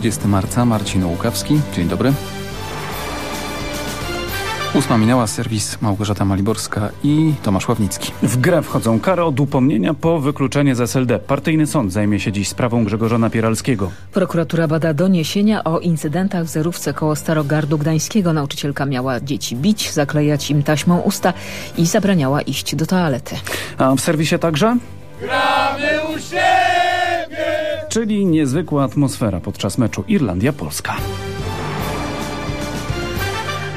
30 marca. Marcin Łukawski. Dzień dobry. Ósma minęła serwis Małgorzata Maliborska i Tomasz Ławnicki. W grę wchodzą kary od upomnienia po wykluczenie z SLD. Partyjny sąd zajmie się dziś sprawą Grzegorza Napieralskiego. Prokuratura bada doniesienia o incydentach w zerówce koło Starogardu Gdańskiego. Nauczycielka miała dzieci bić, zaklejać im taśmą usta i zabraniała iść do toalety. A w serwisie także? Gramy u siebie! Czyli niezwykła atmosfera podczas meczu Irlandia-Polska.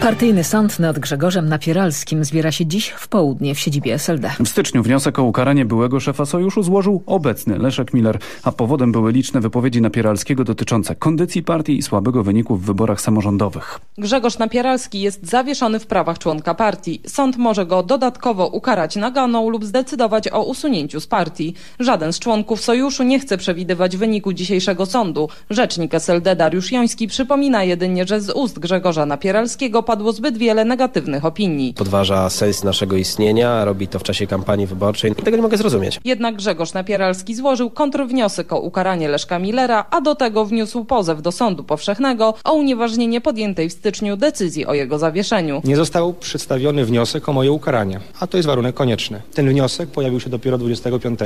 Partyjny sąd nad Grzegorzem Napieralskim zbiera się dziś w południe w siedzibie SLD. W styczniu wniosek o ukaranie byłego szefa sojuszu złożył obecny Leszek Miller, a powodem były liczne wypowiedzi Napieralskiego dotyczące kondycji partii i słabego wyniku w wyborach samorządowych. Grzegorz Napieralski jest zawieszony w prawach członka partii. Sąd może go dodatkowo ukarać naganą lub zdecydować o usunięciu z partii. Żaden z członków sojuszu nie chce przewidywać wyniku dzisiejszego sądu. Rzecznik SLD Dariusz Joński przypomina jedynie, że z ust Grzegorza Napieralskiego padło zbyt wiele negatywnych opinii. Podważa sens naszego istnienia, robi to w czasie kampanii wyborczej i tego nie mogę zrozumieć. Jednak Grzegorz Napieralski złożył kontrwniosek o ukaranie Leszka Millera, a do tego wniósł pozew do Sądu Powszechnego o unieważnienie podjętej w styczniu decyzji o jego zawieszeniu. Nie został przedstawiony wniosek o moje ukaranie, a to jest warunek konieczny. Ten wniosek pojawił się dopiero 25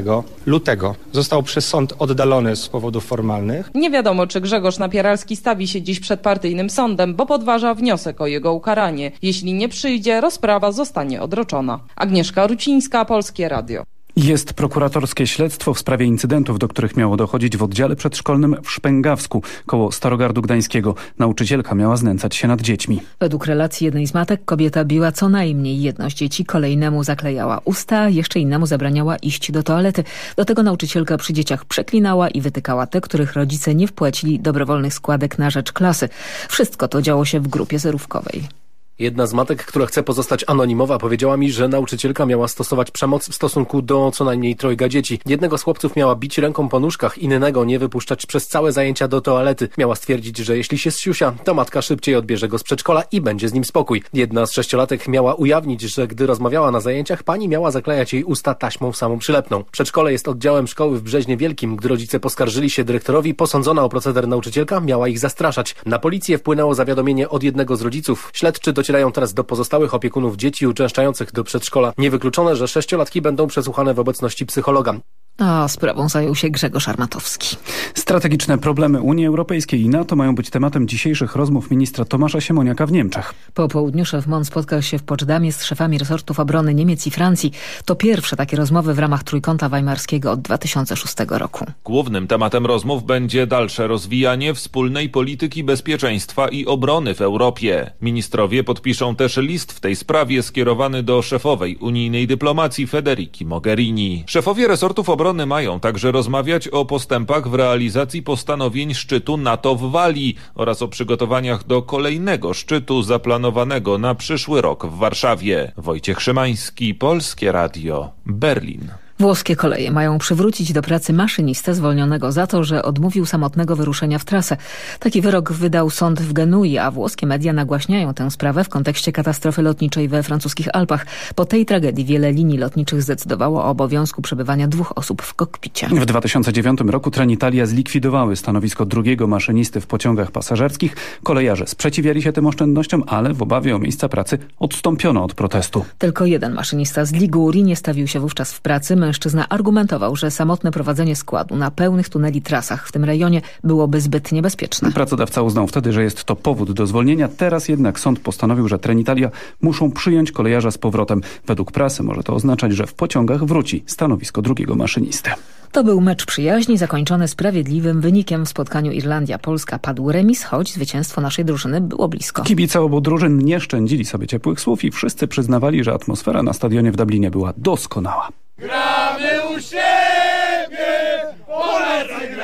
lutego. Został przez sąd oddalony z powodów formalnych. Nie wiadomo, czy Grzegorz Napieralski stawi się dziś przed partyjnym sądem, bo podważa wniosek o jego ukaranie. Jeśli nie przyjdzie, rozprawa zostanie odroczona. Agnieszka Rucińska, Polskie Radio. Jest prokuratorskie śledztwo w sprawie incydentów, do których miało dochodzić w oddziale przedszkolnym w Szpęgawsku, koło Starogardu Gdańskiego. Nauczycielka miała znęcać się nad dziećmi. Według relacji jednej z matek kobieta biła co najmniej jedno z dzieci, kolejnemu zaklejała usta, jeszcze innemu zabraniała iść do toalety. Do tego nauczycielka przy dzieciach przeklinała i wytykała te, których rodzice nie wpłacili dobrowolnych składek na rzecz klasy. Wszystko to działo się w grupie zerówkowej. Jedna z matek, która chce pozostać anonimowa, powiedziała mi, że nauczycielka miała stosować przemoc w stosunku do co najmniej trojga dzieci. Jednego z chłopców miała bić ręką po nóżkach, innego nie wypuszczać przez całe zajęcia do toalety. Miała stwierdzić, że jeśli się zsiusia, to matka szybciej odbierze go z przedszkola i będzie z nim spokój. Jedna z sześciolatek miała ujawnić, że gdy rozmawiała na zajęciach, pani miała zaklejać jej usta taśmą samą przylepną. Przedszkole jest oddziałem szkoły w Brzeźnie Wielkim. Gdy rodzice poskarżyli się dyrektorowi, posądzona o proceder nauczycielka miała ich zastraszać. Na policję wpłynęło zawiadomienie od jednego z rodziców. Śledczy docierają teraz do pozostałych opiekunów dzieci uczęszczających do przedszkola. Niewykluczone, że sześciolatki będą przesłuchane w obecności psychologa. A sprawą zajął się Grzegorz Armatowski. Strategiczne problemy Unii Europejskiej i NATO mają być tematem dzisiejszych rozmów ministra Tomasza Siemoniaka w Niemczech. Po południu szef MON spotkał się w Poczdamie z szefami resortów obrony Niemiec i Francji. To pierwsze takie rozmowy w ramach Trójkąta Weimarskiego od 2006 roku. Głównym tematem rozmów będzie dalsze rozwijanie wspólnej polityki bezpieczeństwa i obrony w Europie. Ministrowie podpiszą też list w tej sprawie skierowany do szefowej unijnej dyplomacji Federiki Mogherini. Szefowie resortów obrony Obrony mają także rozmawiać o postępach w realizacji postanowień szczytu NATO w Walii oraz o przygotowaniach do kolejnego szczytu zaplanowanego na przyszły rok w Warszawie. Wojciech Szymański, Polskie Radio, Berlin. Włoskie koleje mają przywrócić do pracy maszynistę zwolnionego za to, że odmówił samotnego wyruszenia w trasę. Taki wyrok wydał sąd w Genui, a włoskie media nagłaśniają tę sprawę w kontekście katastrofy lotniczej we francuskich Alpach. Po tej tragedii wiele linii lotniczych zdecydowało o obowiązku przebywania dwóch osób w kokpicie. W 2009 roku Trenitalia zlikwidowały stanowisko drugiego maszynisty w pociągach pasażerskich. Kolejarze sprzeciwiali się tym oszczędnościom, ale w obawie o miejsca pracy odstąpiono od protestu. Tylko jeden maszynista z Ligurii nie stawił się wówczas w pracy mężczyzna argumentował, że samotne prowadzenie składu na pełnych tuneli trasach w tym rejonie byłoby zbyt niebezpieczne. Pracodawca uznał wtedy, że jest to powód do zwolnienia. Teraz jednak sąd postanowił, że Trenitalia muszą przyjąć kolejarza z powrotem. Według prasy może to oznaczać, że w pociągach wróci stanowisko drugiego maszynisty. To był mecz przyjaźni zakończony sprawiedliwym wynikiem. W spotkaniu Irlandia-Polska padł remis, choć zwycięstwo naszej drużyny było blisko. Kibice obu drużyn nie szczędzili sobie ciepłych słów i wszyscy przyznawali, że atmosfera na stadionie w Dublinie była doskonała. Gramy u siebie, Polacy gramy.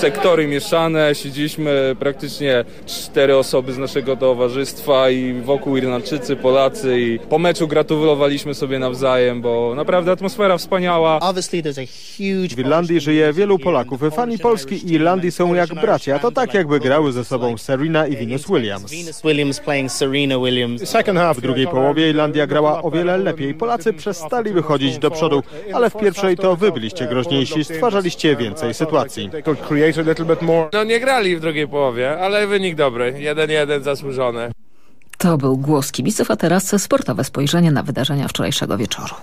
Sektory mieszane, siedzieliśmy praktycznie cztery osoby z naszego towarzystwa i wokół Irlandczycy, Polacy i po meczu gratulowaliśmy sobie nawzajem, bo naprawdę atmosfera wspaniała. W Irlandii żyje wielu Polaków. Fani Polski i Irlandii są jak bracia. To tak jakby grały ze sobą Serena i Venus Williams. W drugiej połowie Irlandia grała o wiele lepiej. Polacy przestali wychodzić do przodu, ale w pierwszej to wy byliście groźniejsi, stwarzaliście więcej sytuacji. Pace a little bit more. No nie grali w drugiej połowie, ale wynik dobry. 1-1 zasłużony. To był głos kibiców, a teraz sportowe spojrzenie na wydarzenia wczorajszego wieczoru.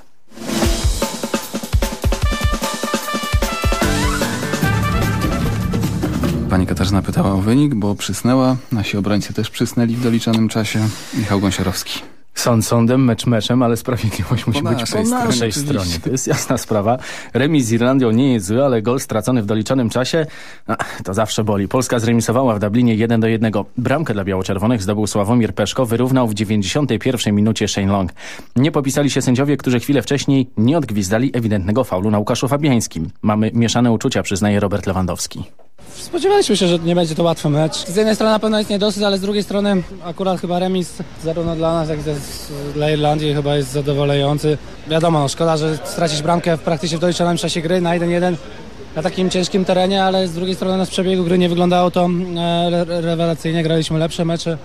Pani Katarzyna pytała o wynik, bo przysnęła. Nasi obrońcy też przysnęli w doliczonym czasie. Michał Gąsiorowski. Sąd sądem, mecz meczem, ale sprawiedliwość musi Po być naszej po stronie, naszej oczywiście. stronie. To jest jasna sprawa. Remis z Irlandią nie jest zły, ale gol stracony w doliczonym czasie, to zawsze boli. Polska zremisowała w Dublinie 1 do 1. Bramkę dla biało-czerwonych zdobył Sławomir Peszko, wyrównał w 91 minucie Shane Long. Nie popisali się sędziowie, którzy chwilę wcześniej nie odgwizdali ewidentnego faulu na Łukaszu Fabiańskim. Mamy mieszane uczucia, przyznaje Robert Lewandowski. Spodziewaliśmy się, że nie będzie to łatwy mecz. Z jednej strony na pewno jest niedosyt, ale z drugiej strony akurat chyba remis zarówno dla nas, jak i dla Irlandii chyba jest zadowalający. Wiadomo, no, szkoda, że stracić bramkę w praktycznie w doliczonym czasie gry na 1-1 na takim ciężkim terenie, ale z drugiej strony na przebiegu gry nie wyglądało to e, re- rewelacyjnie. Graliśmy lepsze mecze.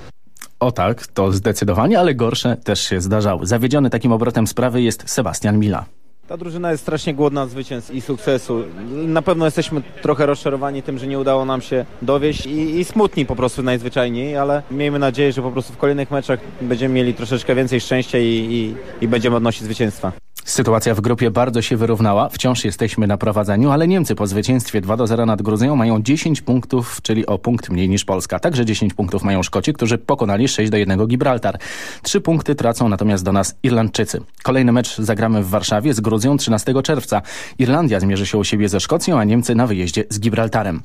O tak, to zdecydowanie, ale gorsze też się zdarzały. Zawiedziony takim obrotem sprawy jest Sebastian Mila. Ta drużyna jest strasznie głodna zwycięstw i sukcesu. Na pewno jesteśmy trochę rozczarowani tym, że nie udało nam się dowieść i, i smutni po prostu najzwyczajniej, ale miejmy nadzieję, że po prostu w kolejnych meczach będziemy mieli troszeczkę więcej szczęścia i, i, i będziemy odnosić zwycięstwa. Sytuacja w grupie bardzo się wyrównała. Wciąż jesteśmy na prowadzeniu, ale Niemcy po zwycięstwie 2 do 0 nad Gruzją mają 10 punktów, czyli o punkt mniej niż Polska. Także 10 punktów mają Szkoci, którzy pokonali 6 do 1 Gibraltar. Trzy punkty tracą natomiast do nas Irlandczycy. Kolejny mecz zagramy w Warszawie z Gruzją 13 czerwca. Irlandia zmierzy się u siebie ze Szkocją, a Niemcy na wyjeździe z Gibraltarem.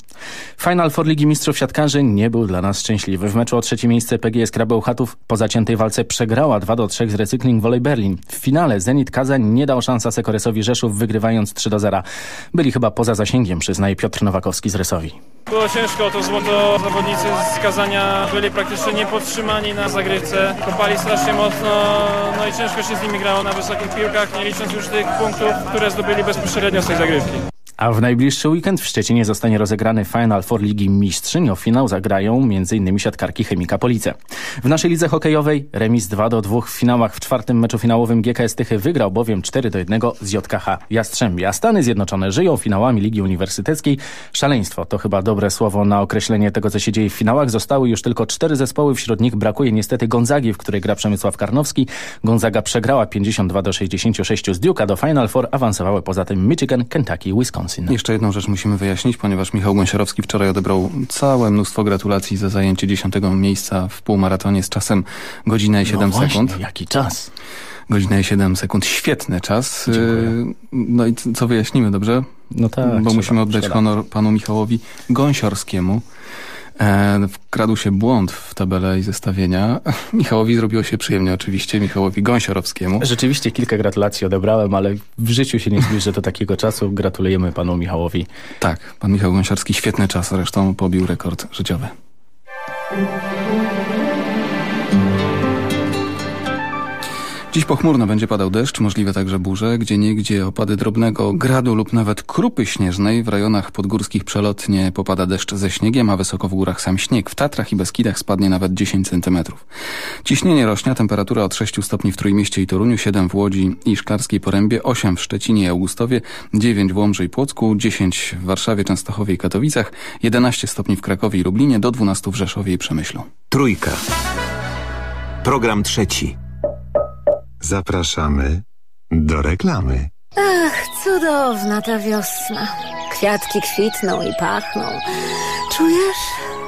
Final Four Ligi Mistrzów Siatkarzy nie był dla nas szczęśliwy. W meczu o trzecie miejsce PGS Krabeł Chatów po zaciętej walce przegrała 2 do 3 z Recykling Volley Berlin. W finale Zenit Kazań nie dał szans Asekoresowi Rzeszów, wygrywając 3 do 0. Byli chyba poza zasięgiem, przyznaje Piotr Nowakowski z Rysowi. Było ciężko to złoto. Zawodnicy z Kazania byli praktycznie niepodtrzymani na zagrywce. Kopali strasznie mocno, no i ciężko się z nimi grało na wysokich piłkach, nie licząc już tych punktów, które zdobyli bezpośrednio z tej zagrywki. A w najbliższy weekend w Szczecinie zostanie rozegrany Final Four Ligi Mistrzyń. O finał zagrają m.in. siatkarki Chemika Police. W naszej lidze hokejowej remis 2 do 2 w finałach. W czwartym meczu finałowym GKS Tychy wygrał bowiem 4 do 1 z JKH Jastrzębia. Stany Zjednoczone żyją finałami Ligi Uniwersyteckiej. Szaleństwo to chyba dobre słowo na określenie tego, co się dzieje w finałach. Zostały już tylko cztery zespoły, wśród nich brakuje niestety Gonzagi, w której gra Przemysław Karnowski. Gonzaga przegrała 52 do 66 z Duke'a. Do Final Four awansowały poza tym Michigan, Kentucky, Wisconsin. Jeszcze jedną rzecz musimy wyjaśnić, ponieważ Michał Gąsiorowski wczoraj odebrał całe mnóstwo gratulacji za zajęcie dziesiątego miejsca w półmaratonie z czasem godzinę i 7 właśnie, sekund. jaki czas? Godzinę i 7 sekund. Świetny czas. Dziękuję. Y, No i co wyjaśnimy, dobrze? No tak, Bo trzeba, musimy oddać trzeba. honor panu Michałowi Gąsiorskiemu. E, wkradł się błąd w tabelę i zestawienia. Michałowi zrobiło się przyjemnie oczywiście, Michałowi Gąsiorowskiemu. Rzeczywiście kilka gratulacji odebrałem, ale w życiu się nie zbliżę do takiego czasu. Gratulujemy panu Michałowi. Tak, pan Michał Gąsiorski świetny czas, zresztą pobił rekord życiowy. Dziś pochmurno będzie padał deszcz, możliwe także burze, gdzie niegdzie opady drobnego gradu lub nawet krupy śnieżnej. W rejonach podgórskich przelotnie popada deszcz ze śniegiem, a wysoko w górach sam śnieg. W Tatrach i Beskidach spadnie nawet 10 centymetrów. Ciśnienie rośnie, temperatura od 6 stopni w Trójmieście i Toruniu, 7 w Łodzi i Szklarskiej Porębie, 8 w Szczecinie i Augustowie, 9 w Łomży i Płocku, 10 w Warszawie, Częstochowie i Katowicach, 11 stopni w Krakowie i Lublinie, do 12 w Rzeszowie i Przemyślu. Trójka. Program trzeci. Zapraszamy do reklamy. Ach, cudowna ta wiosna. Kwiatki kwitną i pachną. Czujesz?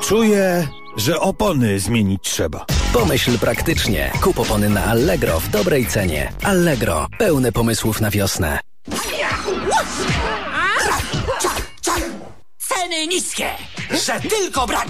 Czuję, że opony zmienić trzeba. Pomyśl praktycznie. Kup opony na Allegro w dobrej cenie. Allegro. Pełne pomysłów na wiosnę. Ceny niskie, że tylko brać!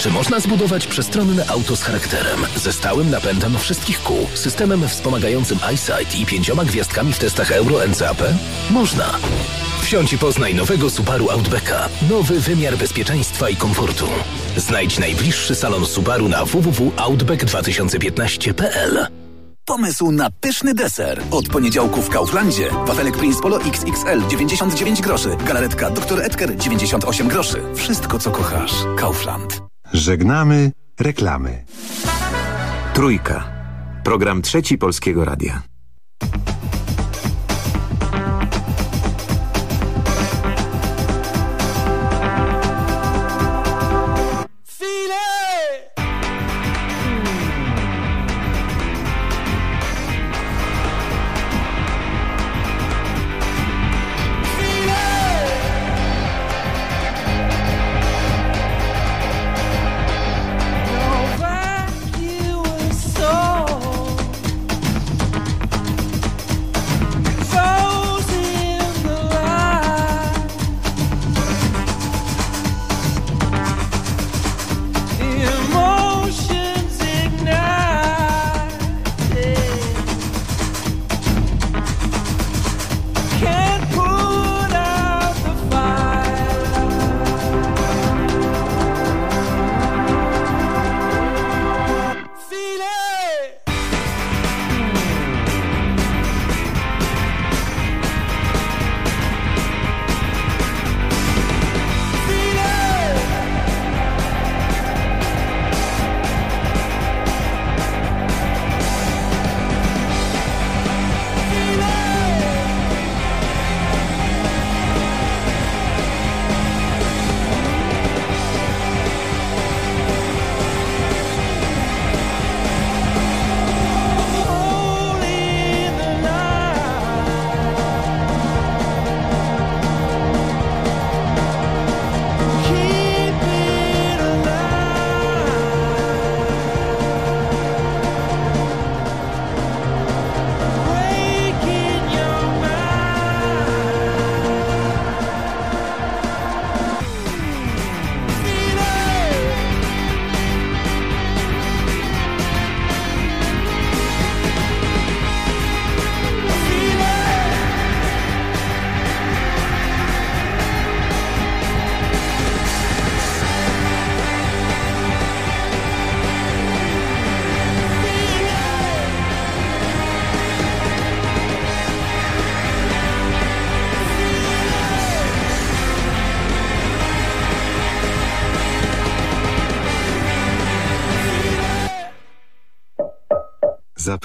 Czy można zbudować przestronne auto z charakterem, ze stałym napędem wszystkich kół, systemem wspomagającym EyeSight i pięcioma gwiazdkami w testach Euro NCAP? Można. Wsiądź i poznaj nowego Subaru Outbacka. Nowy wymiar bezpieczeństwa i komfortu. Znajdź najbliższy salon Subaru na www.outback2015.pl Pomysł na pyszny deser. Od poniedziałku w Kauflandzie. Wafelek Prince Polo XXL 99 groszy. Galaretka Dr. Edgar 98 groszy. Wszystko co kochasz. Kaufland. Żegnamy reklamy. Trójka. Program trzeci Polskiego Radia.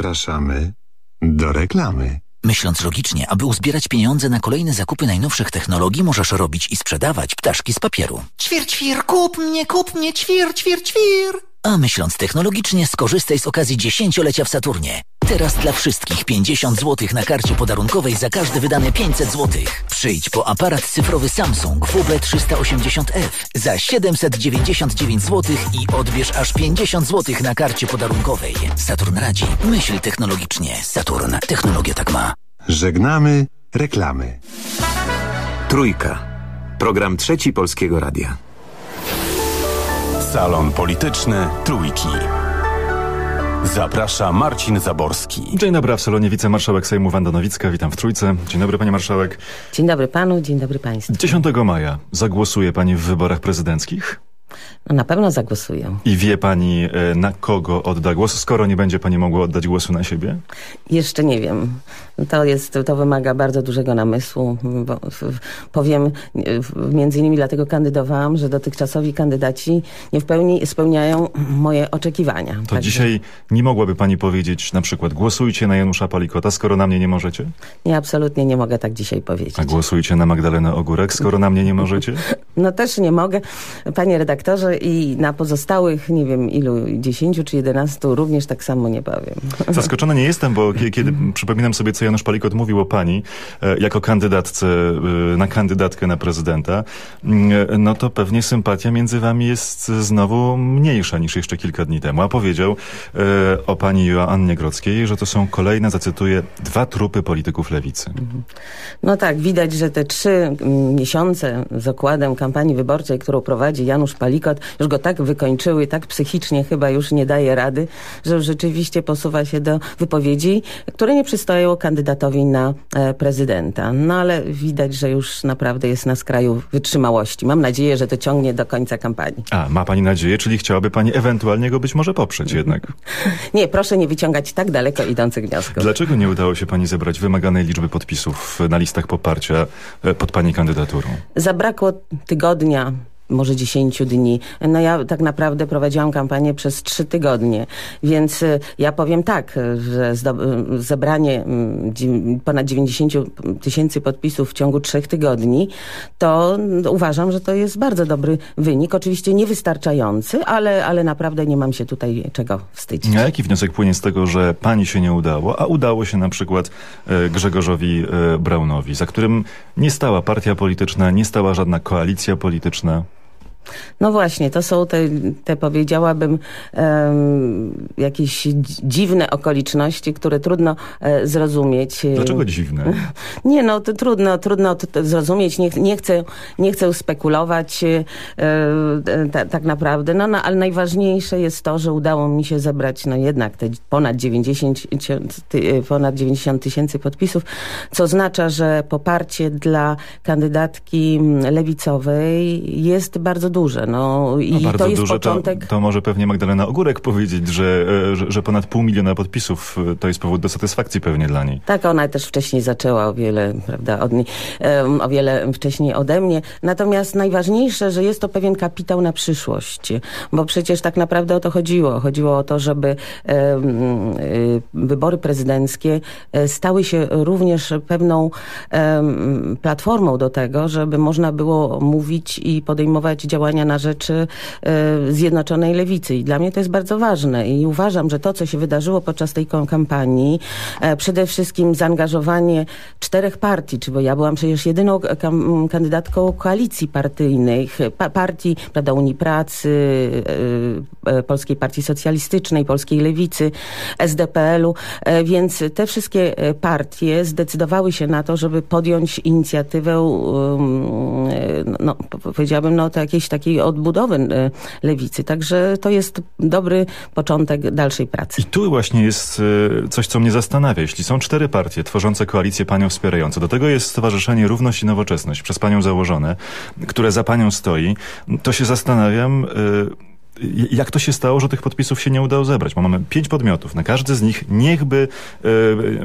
Zapraszamy do reklamy. Myśląc logicznie, aby uzbierać pieniądze na kolejne zakupy najnowszych technologii, możesz robić i sprzedawać ptaszki z papieru. Ćwir, ćwir, kup mnie, kup mnie, ćwir, ćwir, ćwir. A myśląc technologicznie, skorzystaj z okazji dziesięciolecia w Saturnie. Teraz dla wszystkich 50 zł na karcie podarunkowej za każde wydane 500 zł. Przyjdź po aparat cyfrowy Samsung WB380F za 799 zł i odbierz aż 50 zł na karcie podarunkowej. Saturn radzi. Myśl technologicznie. Saturn. Technologia tak ma. Żegnamy reklamy. Trójka. Program trzeci Polskiego Radia. Salon Polityczny Trójki. Zaprasza Marcin Zaborski. Dzień dobry, w salonie wicemarszałek Sejmu Wanda Nowicka. Witam w Trójce. Dzień dobry, pani marszałek. Dzień dobry panu, dzień dobry państwu. 10 maja zagłosuje pani w wyborach prezydenckich? No, na pewno zagłosuję. I wie pani, e, na kogo odda głos, skoro nie będzie pani mogła oddać głosu na siebie? Jeszcze nie wiem. To, jest, to wymaga bardzo dużego namysłu. Bo, powiem, między innymi dlatego kandydowałam, że dotychczasowi kandydaci nie w pełni spełniają moje oczekiwania. To Także... dzisiaj nie mogłaby pani powiedzieć na przykład głosujcie na Janusza Palikota, skoro na mnie nie możecie? Nie, absolutnie nie mogę tak dzisiaj powiedzieć. A głosujcie na Magdalenę Ogórek, skoro na mnie nie możecie? No też nie mogę. Panie redaktorze i na pozostałych, nie wiem ilu, dziesięciu czy jedenastu również tak samo nie powiem. Zaskoczony nie jestem, bo kiedy przypominam sobie, co Janusz Palikot mówił o pani e, jako kandydatce e, na kandydatkę na prezydenta, mm, e, no to pewnie sympatia między wami jest znowu mniejsza niż jeszcze kilka dni temu. A powiedział o pani Joannie Grodzkiej, że to są kolejne, zacytuję, dwa trupy polityków lewicy. No tak, widać, że te trzy miesiące z okładem kampanii wyborczej, którą prowadzi Janusz Palikot, przykład już go tak wykończyły, tak psychicznie chyba już nie daje rady, że rzeczywiście posuwa się do wypowiedzi, które nie przystoją kandydatowi na e, prezydenta. No ale widać, że już naprawdę jest na skraju wytrzymałości. Mam nadzieję, że to ciągnie do końca kampanii. A, ma pani nadzieję, czyli chciałaby pani ewentualnie go być może poprzeć jednak. Nie, proszę nie wyciągać tak daleko idących wniosków. Dlaczego nie udało się pani zebrać wymaganej liczby podpisów na listach poparcia e, pod pani kandydaturą? Zabrakło tygodnia, może 10 dni. No ja tak naprawdę prowadziłam kampanię przez trzy tygodnie, więc y, ja powiem tak, że zebranie mm, ponad 90 tysięcy podpisów w ciągu trzech tygodni, to uważam, że to jest bardzo dobry wynik. Oczywiście niewystarczający, ale, ale naprawdę nie mam się tutaj czego wstydzić. A jaki wniosek płynie z tego, że pani się nie udało, a udało się na przykład e, Grzegorzowi e, Braunowi, za którym nie stała partia polityczna, nie stała żadna koalicja polityczna? No właśnie, to są te, te powiedziałabym em, jakieś dzi- dziwne okoliczności, które trudno e, zrozumieć. Dlaczego dziwne? Nie, no to trudno, trudno zrozumieć. Nie, nie, chcę, nie chcę spekulować e, e, ta, tak naprawdę, no, no ale najważniejsze jest to, że udało mi się zebrać no jednak te ponad 90, ty, ponad 90 tysięcy podpisów, co oznacza, że poparcie dla kandydatki mm, lewicowej jest bardzo duże. No, i No, bardzo to jest duże, początek... to, to może pewnie Magdalena Ogórek powiedzieć, że, e, że, że ponad pół miliona podpisów e, to jest powód do satysfakcji pewnie dla niej. Tak, ona też wcześniej zaczęła o wiele, prawda, od, em, o wiele wcześniej ode mnie. Natomiast najważniejsze, że jest to pewien kapitał na przyszłość, bo przecież tak naprawdę o to chodziło. Chodziło o to, żeby y, wybory prezydenckie e, stały się również pewną em, platformą do tego, żeby można było mówić i podejmować działania na rzecz e, Zjednoczonej Lewicy. I dla mnie to jest bardzo ważne. I uważam, że to, co się wydarzyło podczas tej kampanii, e, przede wszystkim zaangażowanie czterech partii, czy bo ja byłam przecież jedyną kandydatką koalicji partyjnych, pa- partii, prawda, Unii Pracy, e, Polskiej Partii Socjalistycznej, Polskiej Lewicy, SDPL-u, więc te wszystkie partie zdecydowały się na to, żeby podjąć inicjatywę, um, no, po- powiedziałabym, no, to jakiejś takiej odbudowy e, lewicy. Także to jest dobry początek dalszej pracy. I tu właśnie jest e, coś, co mnie zastanawia. Jeśli są cztery partie tworzące koalicję panią wspierające, do tego jest Stowarzyszenie Równość i Nowoczesność, przez panią założone, które za panią stoi, to się zastanawiam, e, jak to się stało, że tych podpisów się nie udało zebrać? Bo mamy pięć podmiotów. Na każdy z nich niechby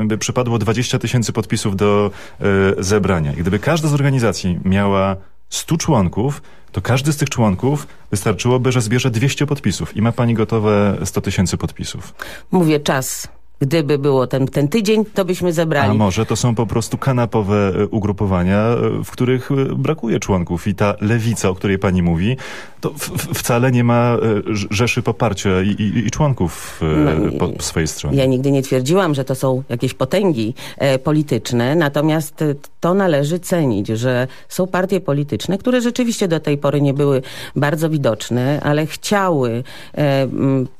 by przypadło 20 tysięcy podpisów do e, zebrania. Gdyby każda z organizacji miała 100 członków, to każdy z tych członków wystarczyłoby, że zbierze 200 podpisów i ma pani gotowe 100 tysięcy podpisów. Mówię czas. Gdyby było ten, ten tydzień, to byśmy zebrali. A może to są po prostu kanapowe e, ugrupowania, e, w których e, brakuje członków i ta lewica, o której pani mówi, to w, w, wcale nie ma rz- rzeszy poparcia i, i, i członków No po, po swojej stronie. Ja nigdy nie twierdziłam, że to są jakieś potęgi e, polityczne, natomiast to należy cenić, że są partie polityczne, które rzeczywiście do tej pory nie były bardzo widoczne, ale chciały e,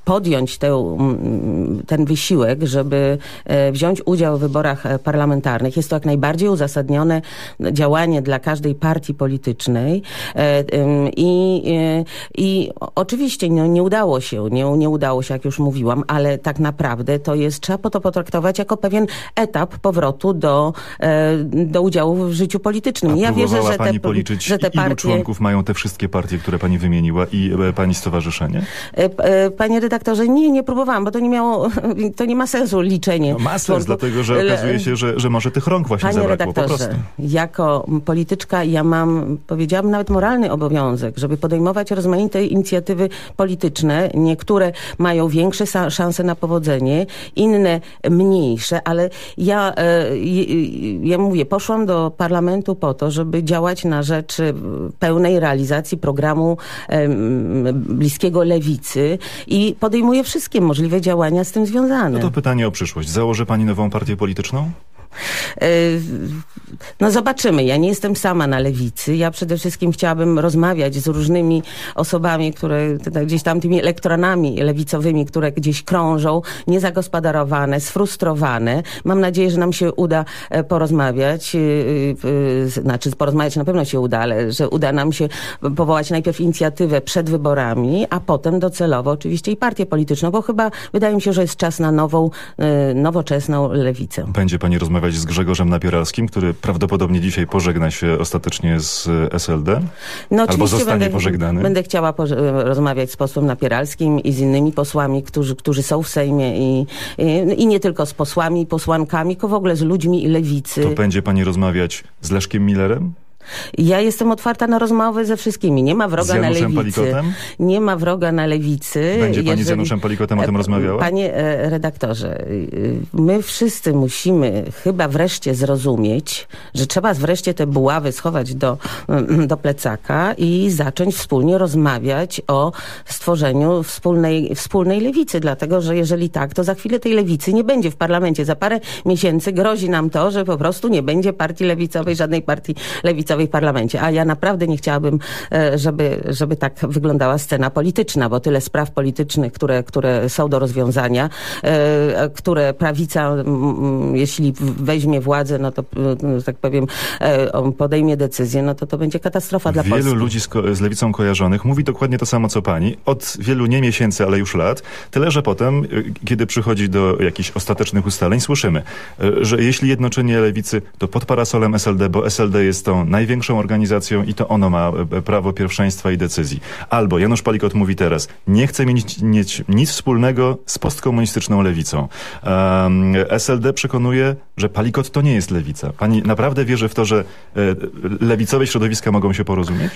podjąć ten wysiłek, żeby e, wziąć udział w wyborach parlamentarnych. Jest to jak najbardziej uzasadnione działanie dla każdej partii politycznej e, i, i oczywiście no, nie udało się, nie, nie udało się, jak już mówiłam, ale tak naprawdę to jest, trzeba to potraktować jako pewien etap powrotu do, do udziału w życiu politycznym. A ja wierzę, że te, pani policzyć, że te ilu partie... członków mają te wszystkie partie, które pani wymieniła i e, pani stowarzyszenie? E, e, Panie redaktorze, nie, nie próbowałam, bo to nie miało, to nie ma sensu liczenie. No ma sens, dlatego że okazuje się, że, że może tych rąk właśnie Panie zabrakło po redaktorze, prostu. jako polityczka ja mam, powiedziałabym, nawet moralny obowiązek, żeby podejmować rozmaite inicjatywy polityczne. Niektóre mają większe szanse na powodzenie, inne mniejsze, ale ja, e, ja mówię, poszłam do parlamentu po to, żeby działać na rzecz e, pełnej realizacji programu bliskiego lewicy i podejmuję wszystkie możliwe działania z tym związane. No to pytanie o przyszłość. Założy pani nową partię polityczną? E, No zobaczymy. Ja nie jestem sama na lewicy. Ja przede wszystkim chciałabym rozmawiać z różnymi osobami, które gdzieś tam tymi elektronami lewicowymi, które gdzieś krążą, niezagospodarowane, sfrustrowane. Mam nadzieję, że nam się uda e, porozmawiać. e, e, Znaczy porozmawiać na pewno się uda, ale że uda nam się powołać najpierw inicjatywę przed wyborami, a potem docelowo oczywiście i partię polityczną, bo chyba wydaje mi się, że jest czas na nową, nowoczesną lewicę. Będzie pani rozmawiać z Grzegorzem Napieralskim, który prawdopodobnie dzisiaj pożegna się ostatecznie z e, SLD? No, Albo zostanie będę, pożegnany? Będę chciała poże- rozmawiać z posłem Napieralskim i z innymi posłami, którzy, którzy są w Sejmie i, i, i nie tylko z posłami i posłankami, tylko w ogóle z ludźmi i lewicy. To będzie pani rozmawiać z Leszkiem Millerem? Ja jestem otwarta na rozmowy ze wszystkimi. Nie ma wroga Z na lewicy. Palikotem? Nie ma wroga na lewicy. Będzie pani z Jeżeli- Januszem Palikotem o tym E, rozmawiała? Panie e, redaktorze, y, my wszyscy musimy chyba wreszcie zrozumieć, że trzeba wreszcie te buławy schować do, mm, do plecaka i zacząć wspólnie rozmawiać o stworzeniu wspólnej, wspólnej lewicy. Dlatego, że jeżeli tak, to za chwilę tej lewicy nie będzie w parlamencie. Za parę miesięcy grozi nam to, że po prostu nie będzie partii lewicowej, żadnej partii lewicowej w parlamencie. A ja naprawdę nie chciałabym, e, żeby, żeby tak wyglądała scena polityczna, bo tyle spraw politycznych, które, które są do rozwiązania, e, które prawica, jeśli weźmie władzę, no to, mm, tak powiem, e, podejmie decyzję, no to to będzie katastrofa dla Wielu Polski. ludzi z, z lewicą kojarzonych mówi dokładnie to samo co pani, od wielu nie miesięcy, ale już lat. Tyle, że potem, kiedy przychodzi do jakichś ostatecznych ustaleń, słyszymy, że jeśli jednoczenie lewicy, to pod parasolem SLD, bo SLD jest tą największą organizacją i to ono ma y, prawo pierwszeństwa i decyzji. Albo Janusz Palikot mówi teraz, nie chce mieć, mieć nic wspólnego z postkomunistyczną lewicą. Um, SLD przekonuje, że Palikot to nie jest lewica. Pani naprawdę wierzy w to, że y, lewicowe środowiska mogą się porozumieć?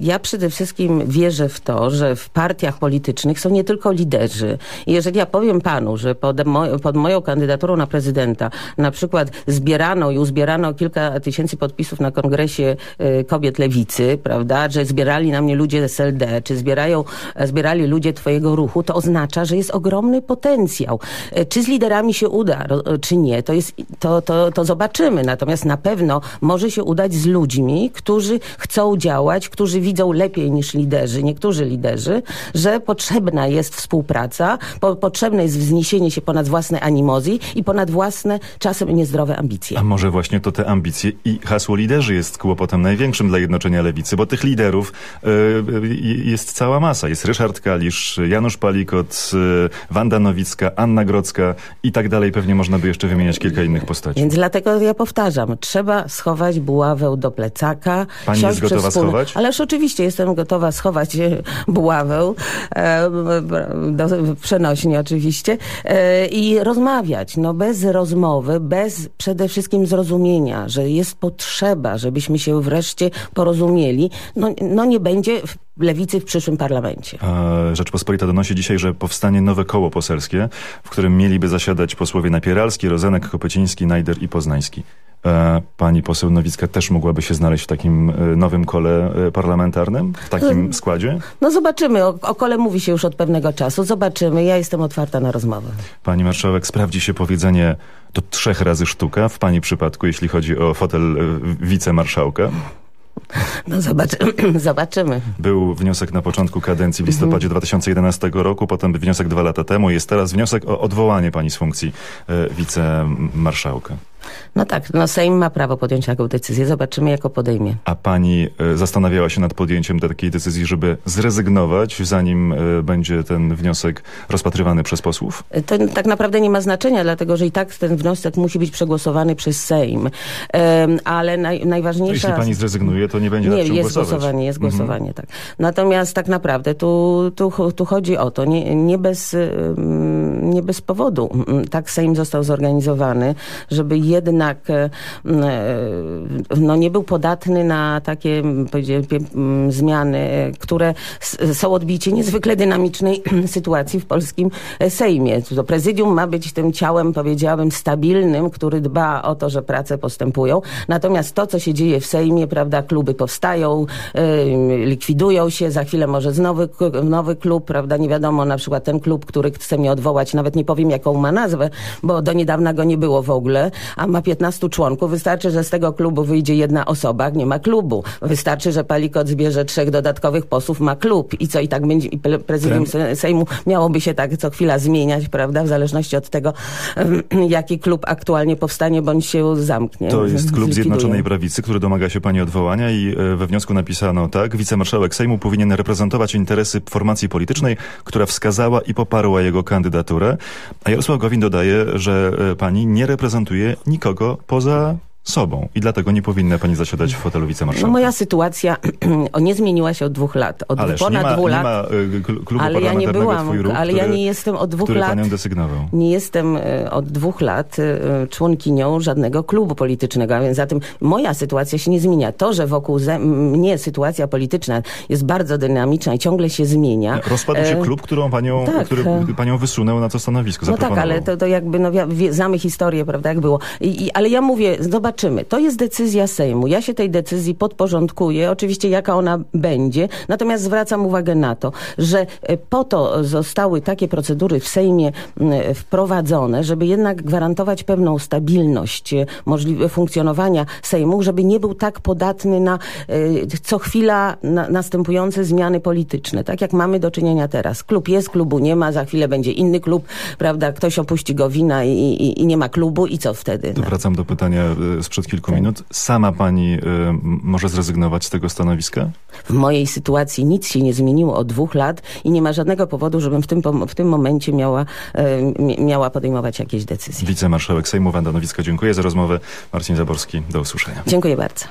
Ja przede wszystkim wierzę w to, że w partiach politycznych są nie tylko liderzy. Jeżeli ja powiem panu, że pod, mo pod moją kandydaturą na prezydenta na przykład zbierano i uzbierano kilka tysięcy podpisów na kongresie y, kobiet lewicy, prawda, że zbierali na mnie ludzie SLD, czy zbierają, e, zbierali ludzie twojego ruchu, to oznacza, że jest ogromny potencjał. E, Czy z liderami się uda, czy nie, to, jest, to, to, to zobaczymy. Natomiast na pewno może się udać z ludźmi, którzy chcą działać, którzy widzą lepiej niż liderzy, niektórzy liderzy, że potrzebna jest współpraca, po, potrzebne jest wzniesienie się ponad własne animozji i ponad własne, czasem niezdrowe ambicje. A może właśnie to te ambicje i hasło liderzy jest kłopotem największym dla jednoczenia lewicy, bo tych liderów y, y, jest cała masa. Jest Ryszard Kalisz, Janusz Palikot, y, Wanda Nowicka, Anna Grodzka i tak dalej. Pewnie można by jeszcze wymieniać kilka innych postaci. Więc dlatego ja powtarzam, trzeba schować buławę do plecaka. Pani jest gotowa schować? Ależ oczywiście jestem gotowa schować e, buławę, e, do, przenośnie oczywiście, e, i rozmawiać. No bez rozmowy, bez przede wszystkim zrozumienia, że jest potrzeba, żebyśmy się wreszcie porozumieli, no, no nie będzie w- lewicy w przyszłym parlamencie. A Rzeczpospolita donosi dzisiaj, że powstanie nowe koło poselskie, w którym mieliby zasiadać posłowie Napieralski, Rozenek, Kopeciński, Najder i Poznański. E, Pani poseł Nowicka też mogłaby się znaleźć w takim e, nowym kole e, parlamentarnym? W takim składzie? No zobaczymy, o, o kole mówi się już od pewnego czasu, zobaczymy, ja jestem otwarta na rozmowę. Pani marszałek, sprawdzi się powiedzenie do trzech razy sztuka w pani przypadku, jeśli chodzi o fotel e, wicemarszałka. No zobaczy, zobaczymy. Był wniosek na początku kadencji w listopadzie 2011 roku, potem wniosek dwa lata temu. Jest teraz wniosek o odwołanie pani z funkcji e, wicemarszałka. No tak, no Sejm ma prawo podjąć taką decyzję. Zobaczymy, jak go podejmie. A pani e, zastanawiała się nad podjęciem takiej decyzji, żeby zrezygnować, zanim e, będzie ten wniosek rozpatrywany przez posłów? To tak naprawdę nie ma znaczenia, dlatego że i tak ten wniosek musi być przegłosowany przez Sejm. Ale naj, najważniejsza... jeśli pani zrezygnuje, to nie będzie Nie, nad czym jest głosować. głosowanie, jest Mhm. głosowanie, tak. Natomiast tak naprawdę tu, tu, tu chodzi o to, nie, nie, bez, nie bez powodu. Tak Sejm został zorganizowany, żeby jednak e, e, no, nie był podatny na takie zmiany, e, które są odbiciem niezwykle dynamicznej sytuacji w polskim Sejmie. To prezydium ma być tym ciałem, powiedziałabym, stabilnym, który dba o to, że prace postępują. Natomiast to, co się dzieje w Sejmie, prawda, kluby powstają, likwidują się, za chwilę może znowu nowy klub, prawda, nie wiadomo, na przykład ten klub, który chce mnie odwołać. Nawet nie powiem, jaką ma nazwę, bo do niedawna go nie było w ogóle, a ma 15 członków. Wystarczy, że z tego klubu wyjdzie jedna osoba, nie ma klubu. Wystarczy, że Palikot zbierze trzech dodatkowych posłów, ma klub. I co, i tak będzie, i pre- prezydium Se- Sejmu miałoby się tak co chwila zmieniać, prawda, w zależności od tego, jaki klub aktualnie powstanie, bądź się zamknie. To jest klub zlikwiduje. Zjednoczonej Prawicy, który domaga się pani odwołania i e, we wniosku napisano tak, wicemarszałek Sejmu powinien reprezentować interesy formacji politycznej, która wskazała i poparła jego kandydaturę, a Jarosław Gowin dodaje, że e, pani nie reprezentuje nikogo poza sobą i dlatego nie powinna pani zasiadać w fotelu No wicemarszałka. moja sytuacja o, nie zmieniła się od dwóch lat. Od Ależ ponad nie ma, dwóch nie lat. ma e, kl- klubu ale ja nie byłam, Ruch, ale który, ja nie jestem od dwóch lat. Nie jestem e, od dwóch lat e, członkinią żadnego klubu politycznego, a więc zatem moja sytuacja się nie zmienia. To, że wokół ze, mnie sytuacja polityczna jest bardzo dynamiczna i ciągle się zmienia. Rozpadł się klub, którą panią, tak, który panią wysunął na to stanowisko, No tak, ale to, to jakby, no znamy historię, prawda, jak było. I, i, ale ja mówię, zobaczymy. To jest decyzja Sejmu. Ja się tej decyzji podporządkuję, oczywiście jaka ona będzie. Natomiast zwracam uwagę na to, że e, po to zostały takie procedury w Sejmie m, wprowadzone, żeby jednak gwarantować pewną stabilność e, możliwe funkcjonowania Sejmu, żeby nie był tak podatny na e, co chwila na, następujące zmiany polityczne, tak jak mamy do czynienia teraz. Klub jest, klubu nie ma, za chwilę będzie inny klub, prawda, ktoś opuści go wina i, i, i nie ma klubu i co wtedy? Wracam do pytania e, sprzed kilku minut. Sama pani m- może zrezygnować z tego stanowiska? W mojej sytuacji nic się nie zmieniło od dwóch lat i nie ma żadnego powodu, żebym w tym, w tym momencie miała, mi- miała podejmować jakieś decyzje. Wicemarszałek Sejmu Wanda Nowicka, dziękuję za rozmowę. Marcin Zaborski, do usłyszenia. Dziękuję bardzo.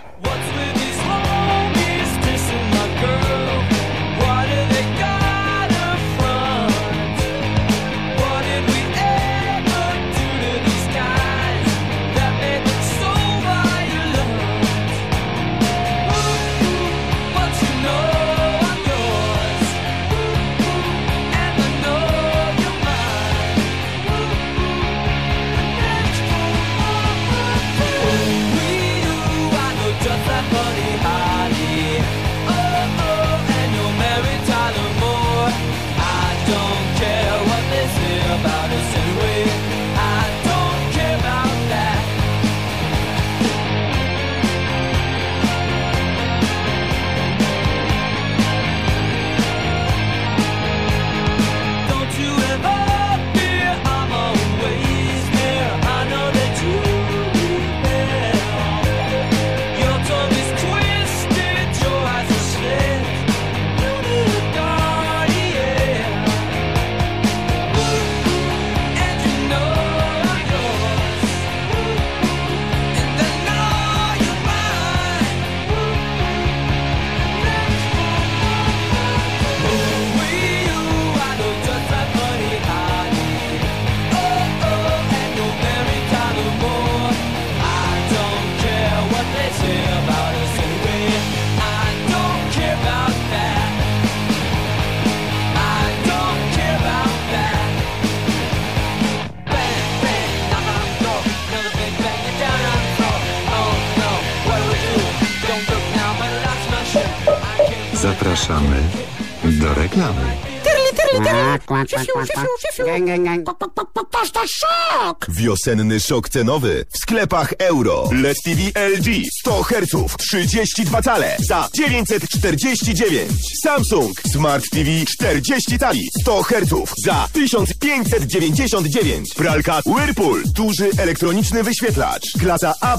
To szok! Wiosenny szok cenowy w sklepach euro. LED TV LG 100 Hz 32 cale za 949. Samsung Smart TV 40 cali 100 Hz za 1599. Pralka Whirlpool duży elektroniczny wyświetlacz klasa A+++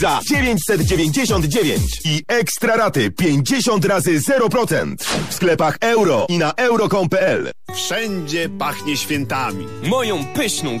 za 999 i ekstra raty 50 razy 0% w sklepach euro i na euro.com.pl. Wszędzie pachnie świętami. Moją pyszną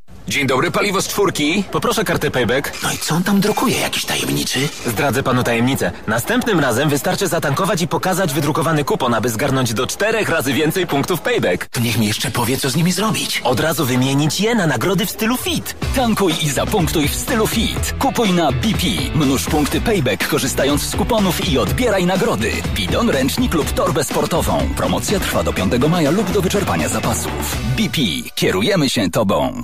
Dzień dobry, paliwo z czwórki. Poproszę kartę payback. No i co on tam drukuje, jakiś tajemniczy? Zdradzę panu tajemnicę. Następnym razem wystarczy zatankować i pokazać wydrukowany kupon, aby zgarnąć do czterech razy więcej punktów payback. To niech mi jeszcze powie, co z nimi zrobić. Od razu wymienić je na nagrody w stylu fit. Tankuj i zapunktuj w stylu fit. Kupuj na BP. Mnóż punkty payback korzystając z kuponów i odbieraj nagrody. Bidon, ręcznik lub torbę sportową. Promocja trwa do 5 maja lub do wyczerpania zapasów. BP. Kierujemy się tobą.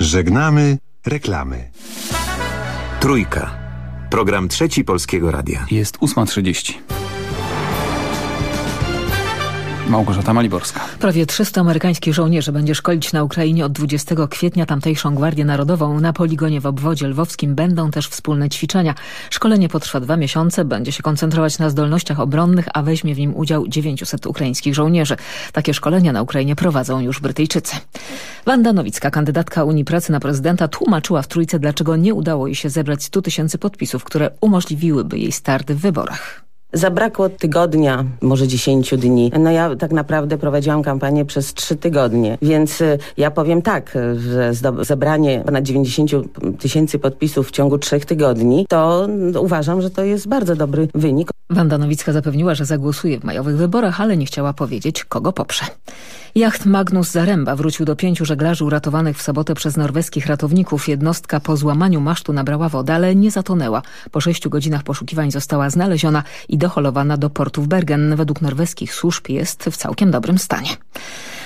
Żegnamy reklamy. Trójka. Program trzeci Polskiego Radia. Jest 8.30. Małgorzata Maliborska. Prawie 300 amerykańskich żołnierzy będzie szkolić na Ukrainie od 20 kwietnia tamtejszą Gwardię Narodową. Na poligonie w obwodzie lwowskim będą też wspólne ćwiczenia. Szkolenie potrwa dwa miesiące, będzie się koncentrować na zdolnościach obronnych, a weźmie w nim udział 900 ukraińskich żołnierzy. Takie szkolenia na Ukrainie prowadzą już Brytyjczycy. Wanda Nowicka, kandydatka Unii Pracy na prezydenta, tłumaczyła w Trójce, dlaczego nie udało jej się zebrać 100 tysięcy podpisów, które umożliwiłyby jej start w wyborach. Zabrakło tygodnia, może 10 dni. No ja tak naprawdę prowadziłam kampanię przez trzy tygodnie, więc y, ja powiem tak, że zebranie ponad 90 tysięcy podpisów w ciągu trzech tygodni, to y, uważam, że to jest bardzo dobry wynik. Wanda Nowicka zapewniła, że zagłosuje w majowych wyborach, ale nie chciała powiedzieć, kogo poprze. Jacht Magnus Zaremba wrócił do pięciu żeglarzy uratowanych w sobotę przez norweskich ratowników. Jednostka po złamaniu masztu nabrała wodę, ale nie zatonęła. Po sześciu godzinach poszukiwań została znaleziona i doholowana do portu w Bergen. Według norweskich służb jest w całkiem dobrym stanie.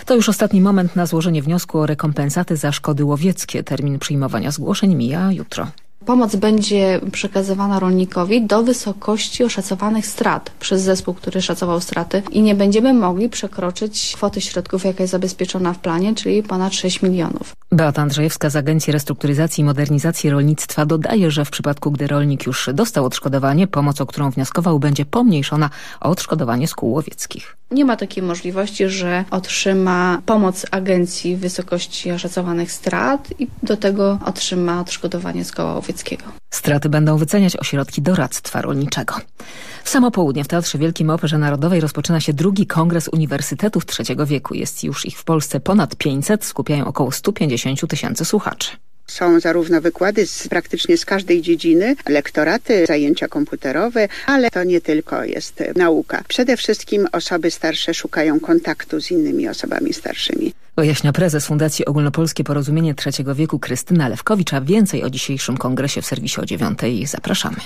To już ostatni moment na złożenie wniosku o rekompensaty za szkody łowieckie. Termin przyjmowania zgłoszeń mija jutro. Pomoc będzie przekazywana rolnikowi do wysokości oszacowanych strat przez zespół, który szacował straty i nie będziemy mogli przekroczyć kwoty środków, jaka jest zabezpieczona w planie, czyli ponad 6 milionów. Beata Andrzejewska z Agencji Restrukturyzacji i Modernizacji Rolnictwa dodaje, że w przypadku, gdy rolnik już dostał odszkodowanie, pomoc, o którą wnioskował, będzie pomniejszona o odszkodowanie z kół łowieckich. Nie ma takiej możliwości, że otrzyma pomoc agencji w wysokości oszacowanych strat i do tego otrzyma odszkodowanie z koła łowieckiego. Straty będą wyceniać ośrodki doradztwa rolniczego. W samo południe w Teatrze Wielkim Operze Narodowej rozpoczyna się drugi kongres uniwersytetów trzeciego wieku. Jest już ich w Polsce ponad 500, skupiają około 150 tysięcy słuchaczy. Są zarówno wykłady z, praktycznie z każdej dziedziny, lektoraty, zajęcia komputerowe, ale to nie tylko jest nauka. Przede wszystkim osoby starsze szukają kontaktu z innymi osobami starszymi. Wyjaśnia prezes Fundacji Ogólnopolskie Porozumienie Trzeciego Wieku Krystyna Lewkowicz, a więcej o dzisiejszym kongresie w serwisie o dziewiątej zapraszamy.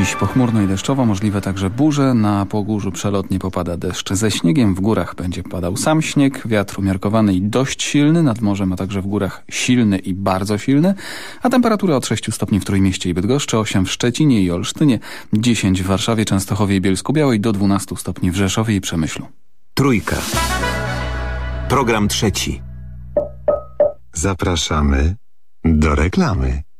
Dziś pochmurno i deszczowo, możliwe także burze. Na Pogórzu przelotnie popada deszcz ze śniegiem. W górach będzie padał sam śnieg. Wiatr umiarkowany i dość silny. Nad morzem, a także w górach silny i bardzo silny. A temperatura od 6 stopni w Trójmieście i Bydgoszczy, 8 w Szczecinie i Olsztynie, 10 w Warszawie, Częstochowie i Bielsku-Białej, do 12 stopni w Rzeszowie i Przemyślu. Trójka. Program trzeci. Zapraszamy do reklamy.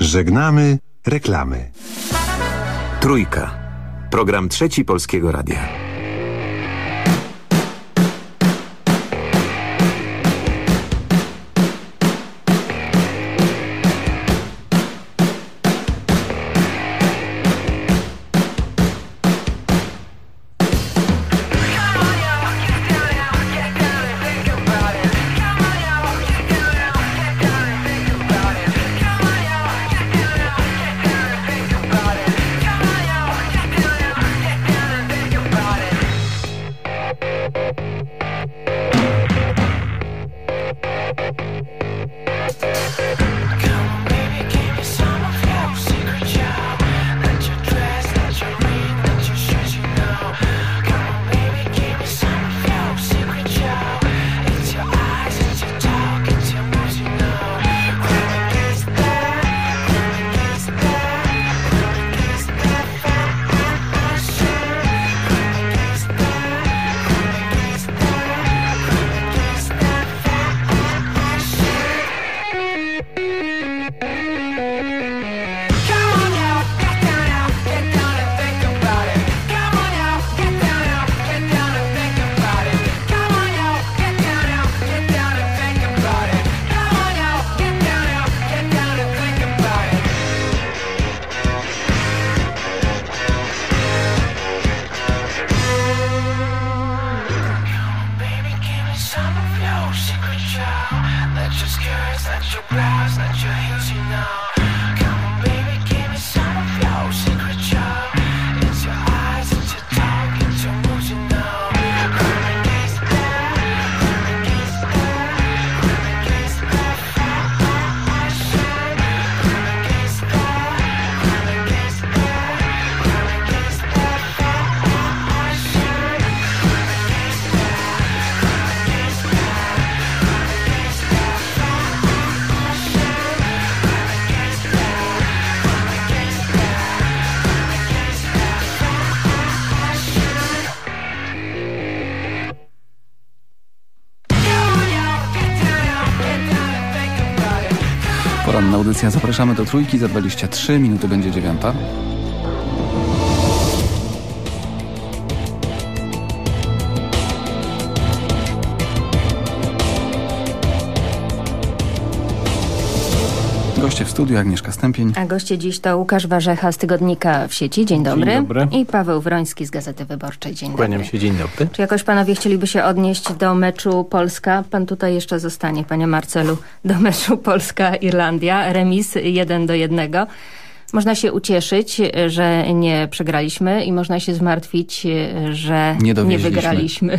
Żegnamy reklamy. Trójka. Program trzeci Polskiego Radia. Zapraszamy do trójki za 23 minuty będzie dziewiąta. Goście w studiu Agnieszka Stępień. A goście dziś to Łukasz Warzecha z Tygodnika w sieci. Dzień dobry. Dzień dobry. I Paweł Wroński z Gazety Wyborczej. Dzień Kłaniam dobry. się, dzień dobry. Czy jakoś panowie chcieliby się odnieść do meczu Polska? Pan tutaj jeszcze zostanie, panie Marcelu, do meczu Polska-Irlandia. Remis 1 do 1. Można się ucieszyć, że nie przegraliśmy i można się zmartwić, że Nie nie wygraliśmy.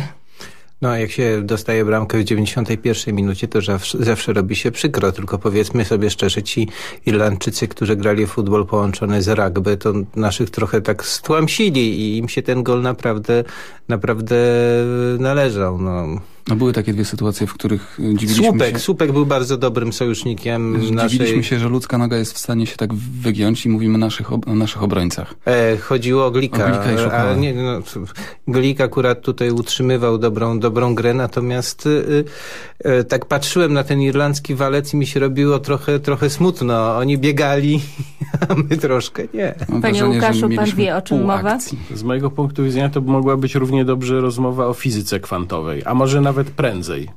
No, jak się dostaje bramkę w 91 minucie, to zawsze, zawsze robi się przykro, tylko powiedzmy sobie szczerze, ci Irlandczycy, którzy grali futbol połączony z rugby, to naszych trochę tak stłamsili i im się ten gol naprawdę, naprawdę należał. No. No były takie dwie sytuacje, w których y, dziwiliśmy Słupek, się. Słupek był bardzo dobrym sojusznikiem Dziwiliśmy naszej... się, że ludzka noga jest w stanie się tak wygiąć i mówimy naszych, ob- o naszych obrońcach. E, chodziło o Glika. O Glika i a nie, no, Glik akurat tutaj utrzymywał dobrą, dobrą grę, natomiast y, y, tak patrzyłem na ten irlandzki walec i mi się robiło trochę, trochę smutno. Oni biegali, a my troszkę nie. Panie Łukaszu, pan wie o czym mowa? Z mojego punktu widzenia to mogła być równie dobrze rozmowa o fizyce kwantowej, a może nawet prędzej.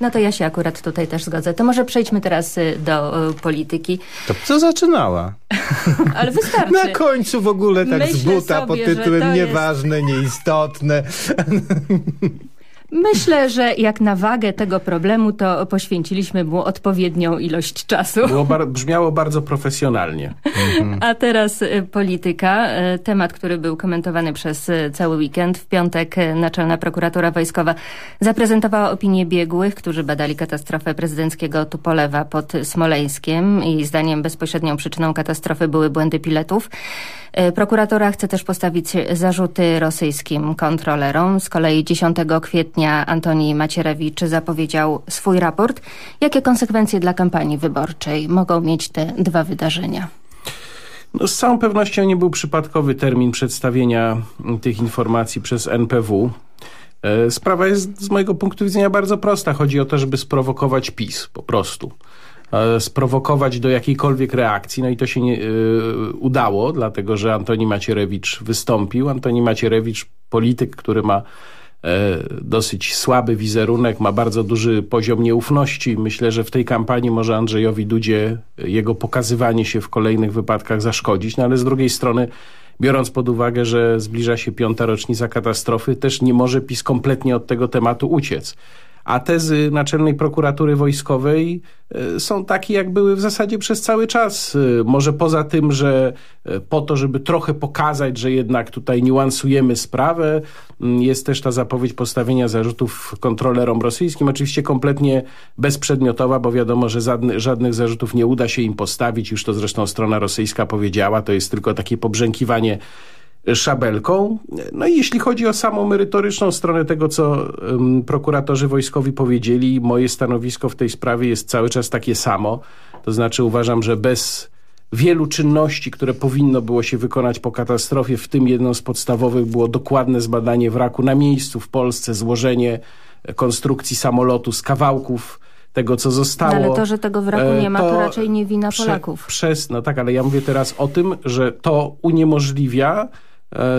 No to ja się akurat tutaj też zgodzę. To może przejdźmy teraz y, do y, polityki. To co zaczynała? Ale wystarczy. Na końcu w ogóle tak z Myślę buta pod sobie, że tytułem to jest- nieważne, nieistotne. Myślę, że jak na wagę tego problemu, to poświęciliśmy mu odpowiednią ilość czasu. Było bar- brzmiało bardzo profesjonalnie. A teraz y, polityka. Y, Temat, który był komentowany przez y, cały weekend. W piątek Naczelna Prokuratura Wojskowa zaprezentowała opinię biegłych, którzy badali katastrofę prezydenckiego Tupolewa pod Smoleńskiem i zdaniem bezpośrednią przyczyną katastrofy były błędy pilotów. E, Prokuratura chce też postawić zarzuty rosyjskim kontrolerom. Z kolei 10 kwietnia Antoni Macierewicz zapowiedział swój raport. Jakie konsekwencje dla kampanii wyborczej mogą mieć te dwa wydarzenia? No, z całą pewnością nie był przypadkowy termin przedstawienia tych informacji przez NPW. E, Sprawa jest z mojego punktu widzenia bardzo prosta. Chodzi o to, żeby sprowokować PiS po prostu. E, Sprowokować do jakiejkolwiek reakcji. No i to się nie, e, udało, dlatego że Antoni Macierewicz wystąpił. Antoni Macierewicz, polityk, który ma dosyć słaby wizerunek, ma bardzo duży poziom nieufności. Myślę, że w tej kampanii może Andrzejowi Dudzie jego pokazywanie się w kolejnych wypadkach zaszkodzić, no ale z drugiej strony biorąc pod uwagę, że zbliża się piąta rocznica katastrofy, też nie może PiS kompletnie od tego tematu uciec. A tezy Naczelnej Prokuratury Wojskowej e, są takie, jak były w zasadzie przez cały czas. E, Może poza tym, że e, po to, żeby trochę pokazać, że jednak tutaj niuansujemy sprawę, jest też ta zapowiedź postawienia zarzutów kontrolerom rosyjskim. Oczywiście kompletnie bezprzedmiotowa, bo wiadomo, że żadny, żadnych zarzutów nie uda się im postawić. Już to zresztą strona rosyjska powiedziała. To jest tylko takie pobrzękiwanie szabelką. No i jeśli chodzi o samą merytoryczną stronę tego, co um, prokuratorzy wojskowi powiedzieli, moje stanowisko w tej sprawie jest cały czas takie samo. To znaczy uważam, że bez wielu czynności, które powinno było się wykonać po katastrofie, w tym jedną z podstawowych było dokładne zbadanie wraku na miejscu w Polsce, złożenie konstrukcji samolotu z kawałków tego, co zostało. No ale to, że tego wraku E, nie ma, to, raczej nie wina Polaków. Przez, no tak, ale ja mówię teraz o tym, że to uniemożliwia e,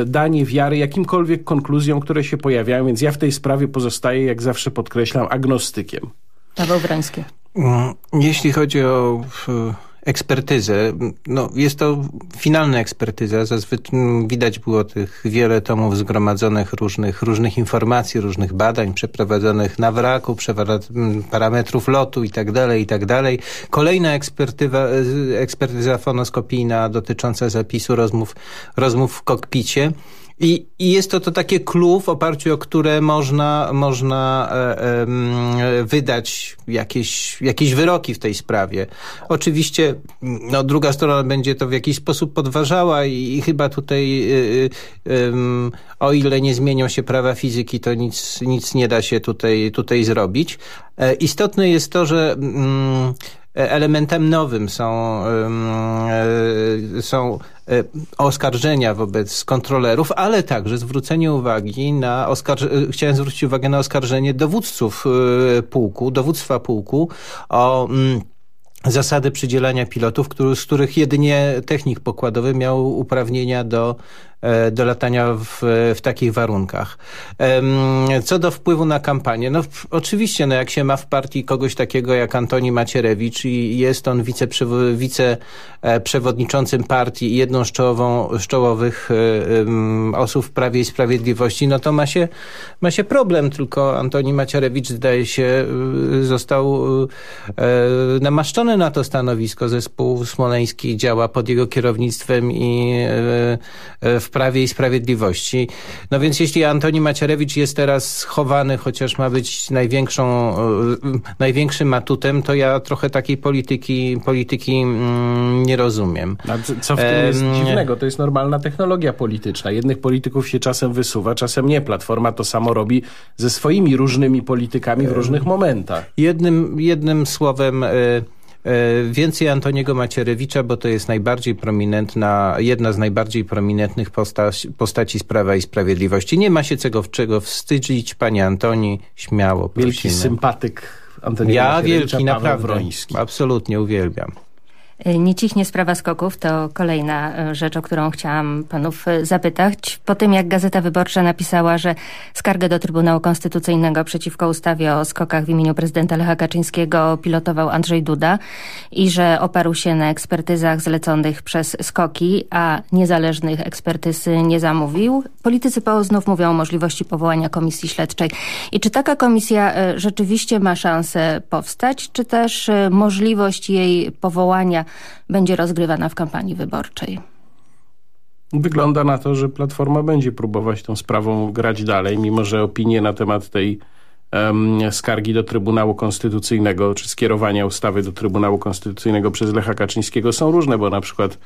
danie wiary jakimkolwiek konkluzjom, które się pojawiają, więc ja w tej sprawie pozostaję, jak zawsze podkreślam, agnostykiem. Paweł Wroński. Mm, Jeśli chodzi o e, ekspertyzę, no jest to finalna ekspertyza. Zazwyczaj widać było tych wiele tomów zgromadzonych różnych, różnych informacji, różnych badań przeprowadzonych na wraku, parametrów lotu i tak dalej, i tak dalej. Kolejna ekspertywa, ekspertyza fonoskopijna dotycząca zapisu rozmów, rozmów w kokpicie. I, I jest to to takie clue, w oparciu o które można, można e, em, wydać jakieś, jakieś wyroki w tej sprawie. Oczywiście no, druga strona będzie to w jakiś sposób podważała i, i chyba tutaj, y, ym, o ile nie zmienią się prawa fizyki, to nic, nic nie da się tutaj, tutaj zrobić. E, istotne jest to, że mm, elementem nowym są, e, są e, oskarżenia wobec kontrolerów, ale także zwrócenie uwagi na oskarż... e, chciałem zwrócić uwagę na oskarżenie dowódców e, pułku, dowództwa pułku o mm, zasady przydzielania pilotów, który, z których jedynie technik pokładowy miał uprawnienia do, e, do latania w, w takich warunkach. Co do wpływu na kampanię, no w- oczywiście, no jak się ma w partii kogoś takiego jak Antoni Macierewicz i jest on wiceprzewo- wiceprzewodniczącym partii i jedną z, czołową, z czołowych e, osób w Prawie i Sprawiedliwości, no to ma się, ma się problem, tylko Antoni Macierewicz zdaje się został e, namaszczony na to stanowisko. Zespół smoleński działa pod jego kierownictwem i e, e, w Prawie i Sprawiedliwości. No więc jeśli Antoni Macierewicz jest teraz schowany, chociaż ma być największą, e, największym atutem, to ja trochę takiej polityki, polityki mm, nie rozumiem. A co- w tym jest Em, dziwnego? To jest normalna technologia polityczna. Jednych polityków się czasem wysuwa, czasem nie. Platforma to samo robi ze swoimi różnymi politykami w różnych momentach. Jednym, jednym słowem, e, e, więcej Antoniego Macierewicza, bo to jest najbardziej prominentna, jedna z najbardziej prominentnych postaci, postaci z Prawa i Sprawiedliwości. Nie ma się czego, czego wstydzić, panie Antoni, śmiało prosimy. Wielki sympatyk Antoniego Ja wielki, naprawdę. Wroński. Absolutnie uwielbiam. Nie cichnie sprawa skoków, to kolejna e, rzecz, o którą chciałam panów e, zapytać. Po tym, jak Gazeta Wyborcza napisała, że skargę do Trybunału Konstytucyjnego przeciwko ustawie o skokach w imieniu prezydenta Lecha Kaczyńskiego pilotował Andrzej Duda i że oparł się na ekspertyzach zleconych przez skoki, a niezależnych ekspertyz nie zamówił, politycy PO znów mówią o możliwości powołania komisji śledczej. I czy taka komisja rzeczywiście ma szansę powstać, czy też możliwość jej powołania będzie rozgrywana w kampanii wyborczej? Wygląda na to, że Platforma będzie próbować tą sprawą grać dalej, mimo że opinie na temat tej em, skargi do Trybunału Konstytucyjnego, czy skierowania ustawy do Trybunału Konstytucyjnego przez Lecha Kaczyńskiego są różne, bo na przykład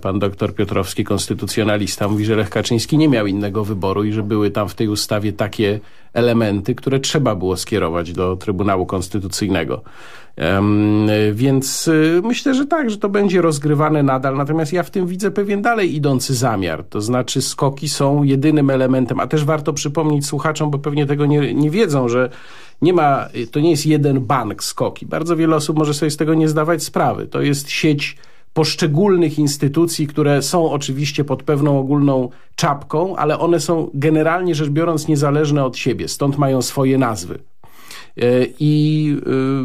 Pan doktor Piotrowski, konstytucjonalista, mówi, że Lech Kaczyński nie miał innego wyboru i że były tam w tej ustawie takie elementy, które trzeba było skierować do Trybunału Konstytucyjnego. Więc y, myślę, że tak, że to będzie rozgrywane nadal. Natomiast ja w tym widzę pewien dalej idący zamiar. To znaczy skoki są jedynym elementem, a też warto przypomnieć słuchaczom, bo pewnie tego nie, nie wiedzą, że nie ma, to nie jest jeden bank skoki. Bardzo wiele osób może sobie z tego nie zdawać sprawy. To jest sieć poszczególnych instytucji, które są oczywiście pod pewną ogólną czapką, ale one są generalnie rzecz biorąc niezależne od siebie, stąd mają swoje nazwy. E, I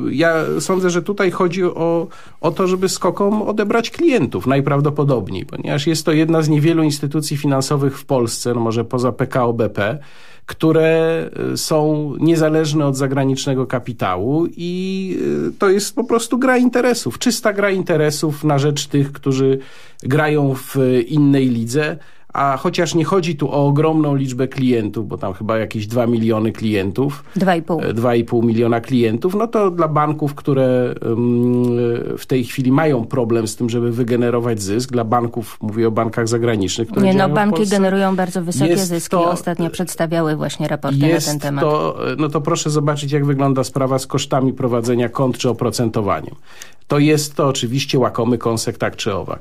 y, ja sądzę, że tutaj chodzi o, o to, żeby skokom odebrać klientów najprawdopodobniej, ponieważ jest to jedna z niewielu instytucji finansowych w Polsce, no może poza PKO BP, które y, są niezależne od zagranicznego kapitału i y, to jest po prostu gra interesów, czysta gra interesów na rzecz tych, którzy grają w innej lidze, a chociaż nie chodzi tu o ogromną liczbę klientów, bo tam chyba jakieś 2 miliony klientów, 2,5. e, 2,5 miliona klientów, no to dla banków, które ym, w tej chwili mają problem z tym, żeby wygenerować zysk, dla banków, mówię o bankach zagranicznych, które Nie, no banki Polsce, generują bardzo wysokie jest zyski. to- Ostatnio przedstawiały właśnie raporty na ten temat. To, no to proszę zobaczyć, jak wygląda sprawa z kosztami prowadzenia kont czy oprocentowaniem. To jest to oczywiście łakomy kąsek, tak czy owak.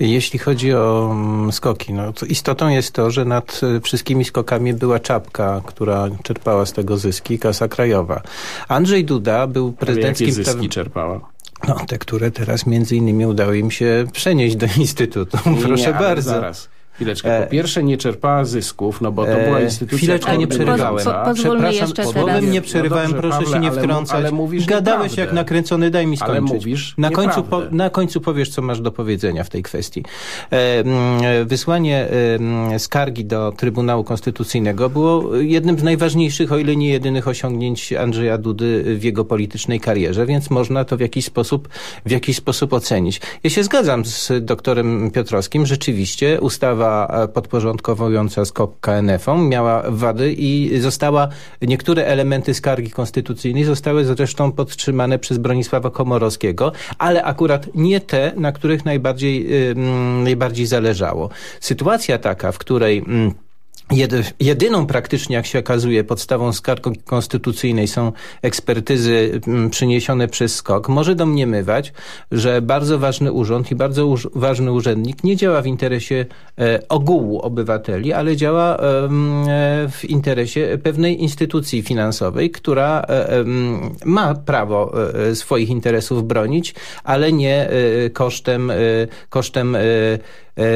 Jeśli chodzi o mm, skoki, no to istotą jest to, że nad e, wszystkimi skokami była czapka, która czerpała z tego zyski, kasa krajowa. Andrzej Duda był Ale prezydenckim... jakie zyski czerpała? No, te, które teraz między innymi udało im się przenieść do Instytutu. Nie, Proszę nie, ale bardzo. Zaraz. Chwileczkę. Po pierwsze nie czerpała zysków, no bo to E, była instytucja... Chwileczkę nie przerywałem. Po- pozwólmy Przepraszam, jeszcze słowem teraz. nie przerywałem, No dobrze, proszę Pawle, się nie ale wtrącać. ale mówisz Gadałeś nieprawdę. jak nakręcony, daj mi Ale skończyć. mówisz na, końcu po, na końcu powiesz, co masz do powiedzenia w tej kwestii. E, mm, wysłanie e, skargi do Trybunału Konstytucyjnego było jednym z najważniejszych, o ile nie jedynych osiągnięć Andrzeja Dudy w jego politycznej karierze, więc można to w jakiś sposób, w jakiś sposób ocenić. Ja się zgadzam z doktorem Piotrowskim. Rzeczywiście ustawa e, podporządkowująca skok KNF-om miała wady i została, niektóre elementy skargi konstytucyjnej zostały zresztą podtrzymane przez Bronisława Komorowskiego, ale akurat nie te, na których najbardziej, najbardziej zależało. Sytuacja taka, w której Jedy, jedyną praktycznie, jak się okazuje, podstawą skargi konstytucyjnej są ekspertyzy mm, przyniesione przez SKOK, może domniemywać, że bardzo ważny urząd i bardzo uż, ważny urzędnik nie działa w interesie e, ogółu obywateli, ale działa em, e, w interesie pewnej instytucji finansowej, która e, em, ma prawo e, swoich interesów bronić, ale nie e, kosztem, e, kosztem e, e,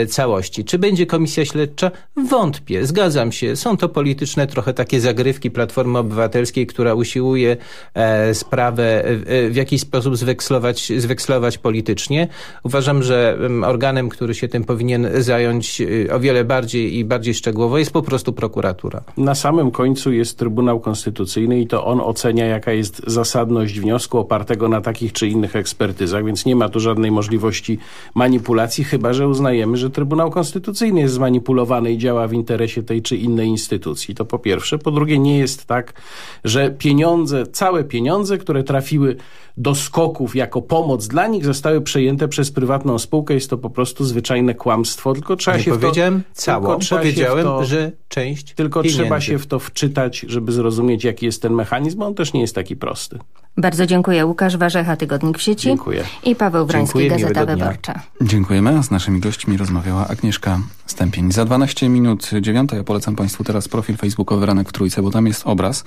całości. Czy będzie komisja śledcza? Wątpię. Zgadzam się. Są to polityczne trochę takie zagrywki Platformy Obywatelskiej, która usiłuje e, sprawę e, w jakiś sposób zwekslować, zwekslować politycznie. Uważam, że em, organem, który się tym powinien zająć e, o wiele bardziej i bardziej szczegółowo jest po prostu prokuratura. Na samym końcu jest Trybunał Konstytucyjny i to on ocenia, jaka jest zasadność wniosku opartego na takich czy innych ekspertyzach, więc nie ma tu żadnej możliwości manipulacji, chyba że uznajemy, że Trybunał Konstytucyjny jest zmanipulowany i działa w interesie tej czy innej instytucji. To po pierwsze. Po drugie, nie jest tak, że pieniądze, całe pieniądze, które trafiły do skoków jako pomoc dla nich, zostały przejęte przez prywatną spółkę. Jest to po prostu zwyczajne kłamstwo, tylko trzeba Nie się w to... powiedziałem całą, tylko trzeba się w powiedziałem, to- że część tylko pieniędzy. trzeba się w to wczytać, żeby zrozumieć, jaki jest ten mechanizm, bo on też nie jest taki prosty. Bardzo dziękuję. Łukasz Warzecha, Tygodnik w sieci. Dziękuję. I Paweł Wrański, Dziękuję, Gazeta. Wyborcza. Dziękujemy. a Z naszymi gośćmi rozmawiała Agnieszka Stępień. Za 12 minut dziewiąta ja polecam Państwu teraz profil facebookowy Ranek w Trójce, bo tam jest obraz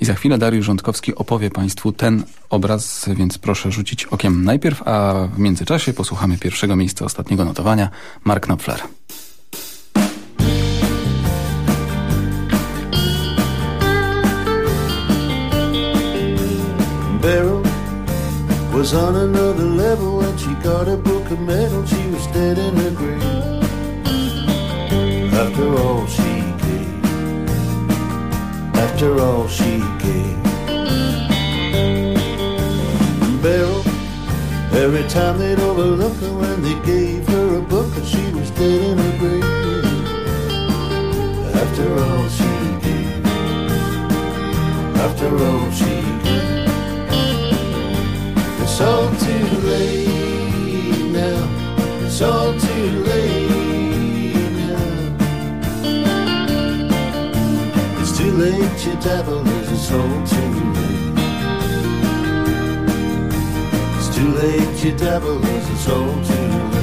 i za chwilę Dariusz Rządkowski opowie Państwu ten obraz, więc proszę rzucić okiem najpierw, a w międzyczasie posłuchamy pierwszego miejsca ostatniego notowania Mark Knopfler. Beryl was on another level when she got a book of. She was dead in her grave. After all she gave, after all she gave. Every time they'd overlook her when they gave her a book and she was dead in her grave. After all she gave, after all she gave, it's all too late now. It's all too late now. It's too late to dabble too late, you dabble, is it's all too late.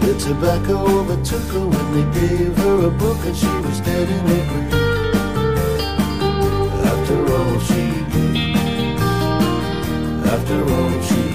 The tobacco overtook her when they gave her a book and she was dead in her grave. After all she gave, after all she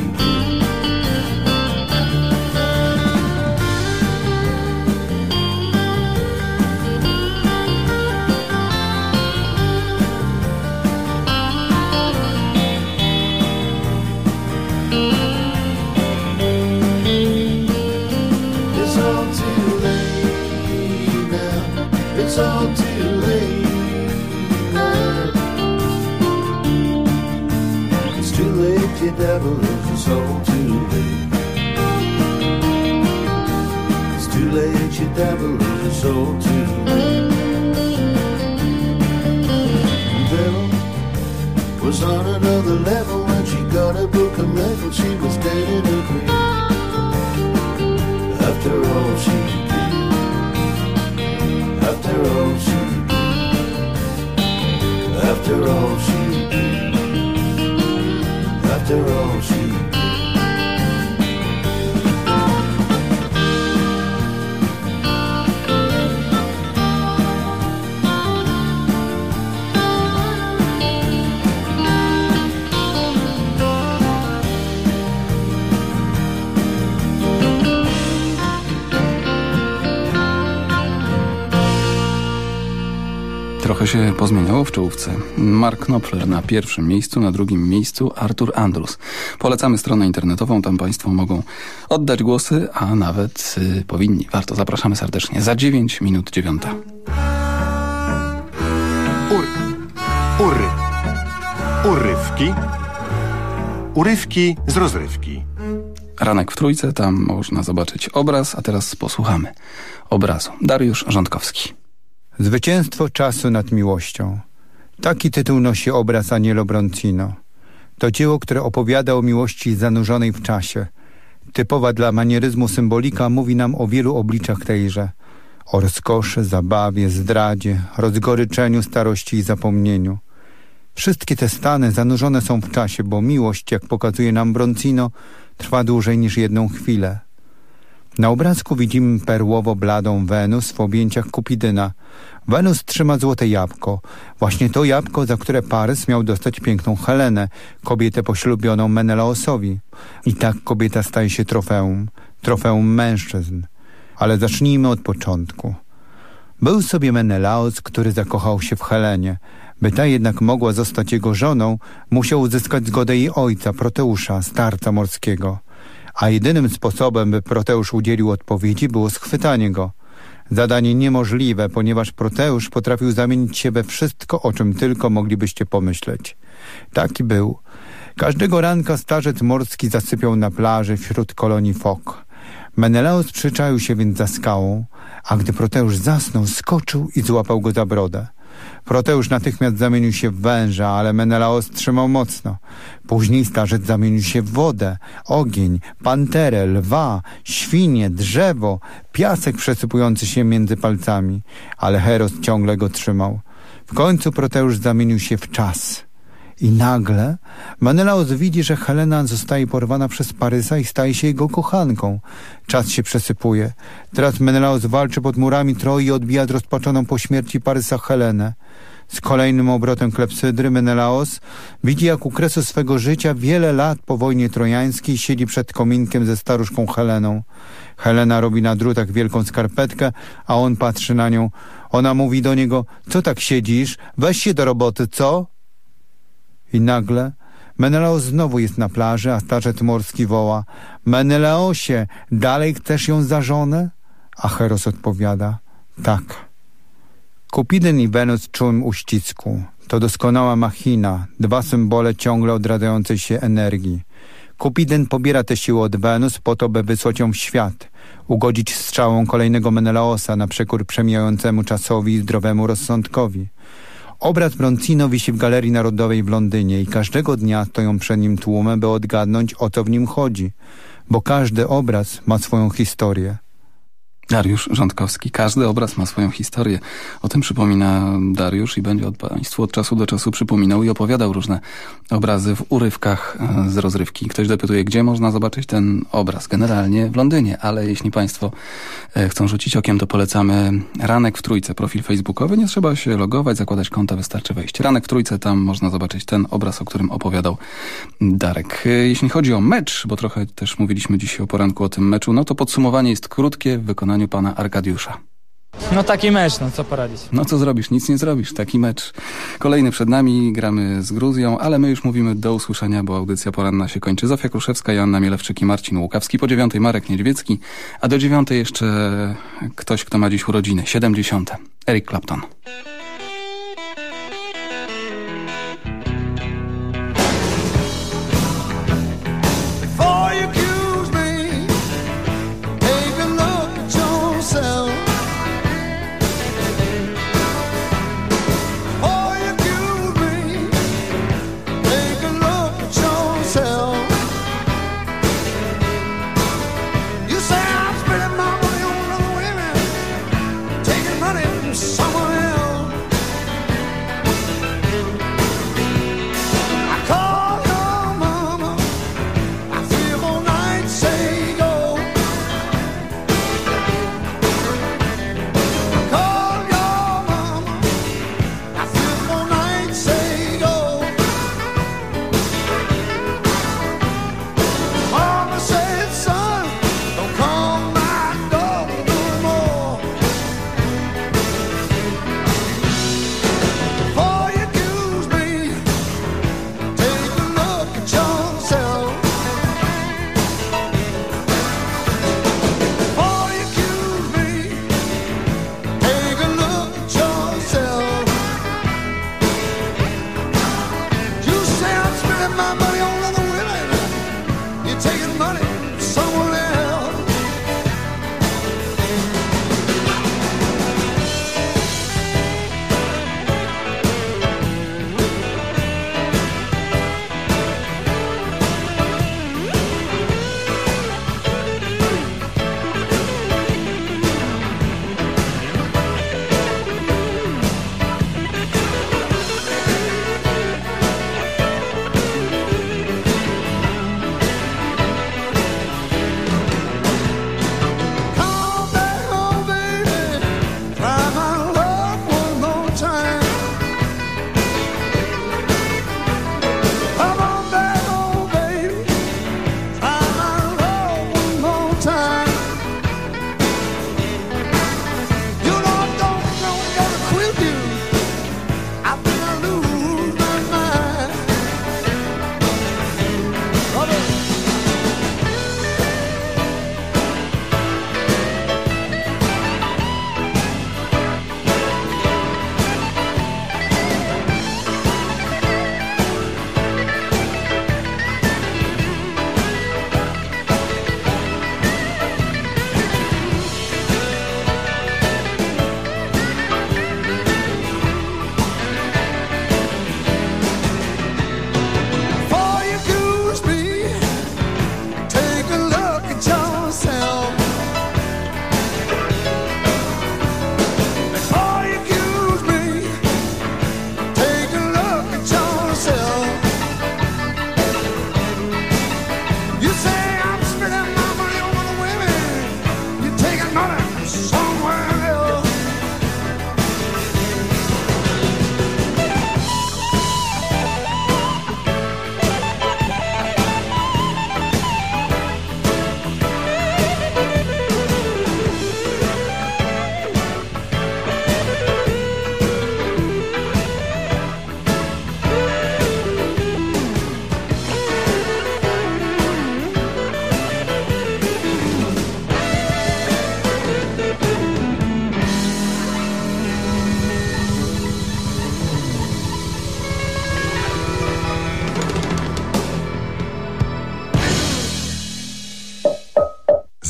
you devil, it's all too late. It's too late, you devil, it's all too late. Was on another level when she got a book of metal. She was dead in after all she did, after all she did, after all after all Trochę się pozmieniało w czołówce. Mark Knopfler na pierwszym miejscu, na drugim miejscu Artur Andrus. Polecamy stronę internetową, tam Państwo mogą oddać głosy, a nawet y, powinni. Warto, zapraszamy serdecznie. Za 9 minut dziewiąta. Ur, ury, urywki, urywki z rozrywki. Ranek w Trójce, tam można zobaczyć obraz, a teraz posłuchamy obrazu. Dariusz Rządkowski. Zwycięstwo czasu nad miłością. Taki tytuł nosi obraz Anielo Broncino. To dzieło, które opowiada o miłości zanurzonej w czasie. Typowa dla manieryzmu symbolika mówi nam o wielu obliczach tejże. O rozkoszy, zabawie, zdradzie, rozgoryczeniu, starości i zapomnieniu. Wszystkie te stany zanurzone są w czasie, bo miłość, jak pokazuje nam Broncino, trwa dłużej niż jedną chwilę. Na obrazku widzimy perłowo-bladą Wenus w objęciach Kupidyna. Wenus trzyma złote jabłko. Właśnie to jabłko, za które Parys miał dostać piękną Helenę, kobietę poślubioną Menelaosowi. I tak kobieta staje się trofeum, trofeum mężczyzn. Ale zacznijmy od początku. Był sobie Menelaos, który zakochał się w Helenie. By ta jednak mogła zostać jego żoną, musiał uzyskać zgodę jej ojca, Proteusza, starca morskiego a jedynym sposobem, by Proteusz udzielił odpowiedzi, było schwytanie go. Zadanie niemożliwe, ponieważ Proteusz potrafił zamienić się we wszystko, o czym tylko moglibyście pomyśleć. Taki był. Każdego ranka starzec morski zasypiał na plaży wśród kolonii fok. Menelaos przyczaił się więc za skałą, a gdy Proteusz zasnął, skoczył i złapał go za brodę. Proteusz natychmiast zamienił się w węża, ale Menelaos trzymał mocno. Później starzec zamienił się w wodę, ogień, panterę, lwa, świnie, drzewo, piasek przesypujący się między palcami, ale Heros ciągle go trzymał. W końcu Proteusz zamienił się w czas. I nagle Menelaos widzi, że Helena zostaje porwana przez Parysa i staje się jego kochanką. Czas się przesypuje. Teraz Menelaos walczy pod murami Troi i odbija rozpaczoną po śmierci Parysa Helenę. Z kolejnym obrotem klepsydry Menelaos widzi, jak u kresu swego życia wiele lat po wojnie trojańskiej siedzi przed kominkiem ze staruszką Heleną. Helena robi na drutach wielką skarpetkę, a on patrzy na nią. Ona mówi do niego, co tak siedzisz? Weź się do roboty, co? I nagle Menelaos znowu jest na plaży, a starzec morski woła Menelaosie, dalej chcesz ją za żonę? A Heros odpowiada tak. Kupidyn i Wenus czułym uścisku. To doskonała machina, dwa symbole ciągle odradzającej się energii. Kupidyn pobiera te siły od Wenus po to, by wysłać ją w świat, ugodzić strzałą kolejnego Menelaosa na przekór przemijającemu czasowi i zdrowemu rozsądkowi. Obraz Broncino wisi w Galerii Narodowej w Londynie i każdego dnia stoją przed nim tłumy, by odgadnąć o co w nim chodzi, bo każdy obraz ma swoją historię. Dariusz Rządkowski. Każdy obraz ma swoją historię. O tym przypomina Dariusz i będzie od Państwu od czasu do czasu przypominał i opowiadał różne obrazy w urywkach e, z rozrywki. Ktoś dopytuje, gdzie można zobaczyć ten obraz? Generalnie w Londynie, ale jeśli Państwo e, chcą rzucić okiem, to polecamy Ranek w Trójce, profil facebookowy. Nie trzeba się logować, zakładać konta, wystarczy wejść. Ranek w Trójce, tam można zobaczyć ten obraz, o którym opowiadał Darek. E, Jeśli chodzi o mecz, bo trochę też mówiliśmy dzisiaj o poranku o tym meczu, no to podsumowanie jest krótkie w wykonaniu pana Arkadiusza. No taki mecz, no co poradzić. No co zrobisz? Nic nie zrobisz. Taki mecz. Kolejny przed nami, gramy z Gruzją, ale my już mówimy do usłyszenia, bo audycja poranna się kończy. Zofia Kruszewska, Joanna Mielewczyk i Marcin Łukawski. Po dziewiątej Marek Niedźwiecki, a do dziewiątej jeszcze ktoś, kto ma dziś urodziny. Siedemdziesiąte. Eric Clapton.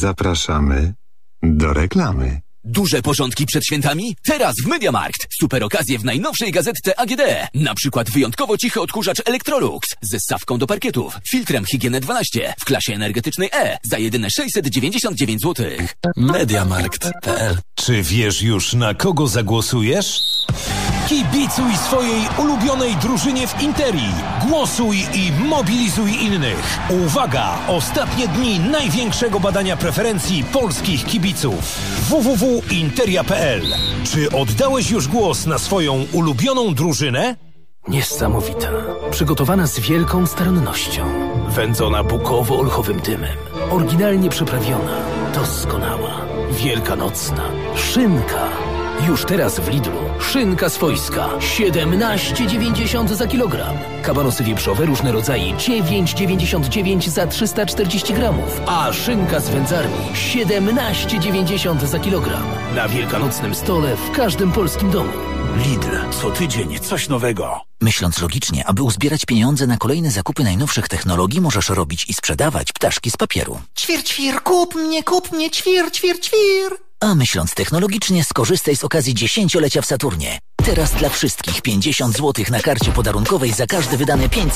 Zapraszamy do reklamy. Duże porządki przed świętami? Teraz w Mediamarkt. Super okazje w najnowszej gazetce AGD. Na przykład wyjątkowo cichy odkurzacz Electrolux ze stawką do parkietów, filtrem Higienę 12 w klasie energetycznej E za jedyne 699 zł. Mediamarkt.pl Czy wiesz już na kogo zagłosujesz? Kibicuj swojej ulubionej drużynie w Interii. Głosuj i mobilizuj innych. Uwaga! Ostatnie dni największego badania preferencji polskich kibiców. www.interia.pl Czy oddałeś już głos na swoją ulubioną drużynę? Niesamowita. Przygotowana z wielką starannością. Wędzona bukowo-olchowym dymem. Oryginalnie przyprawiona. Doskonała. Wielkanocna. Szynka. Już teraz w Lidlu. Szynka swojska. 17,90 za kilogram. Kabanosy wieprzowe różne rodzaje. 9,99 za 340 gramów. A szynka z wędzarni. 17,90 za kilogram. Na wielkanocnym stole w każdym polskim domu. Lidl. Co tydzień coś nowego. Myśląc logicznie, aby uzbierać pieniądze na kolejne zakupy najnowszych technologii, możesz robić i sprzedawać ptaszki z papieru. Ćwir, ćwir, kup mnie, kup mnie, ćwir, ćwir, ćwir. A myśląc technologicznie, skorzystaj z okazji dziesięciolecia w Saturnie. Teraz dla wszystkich 50 zł na karcie podarunkowej za każde wydane 500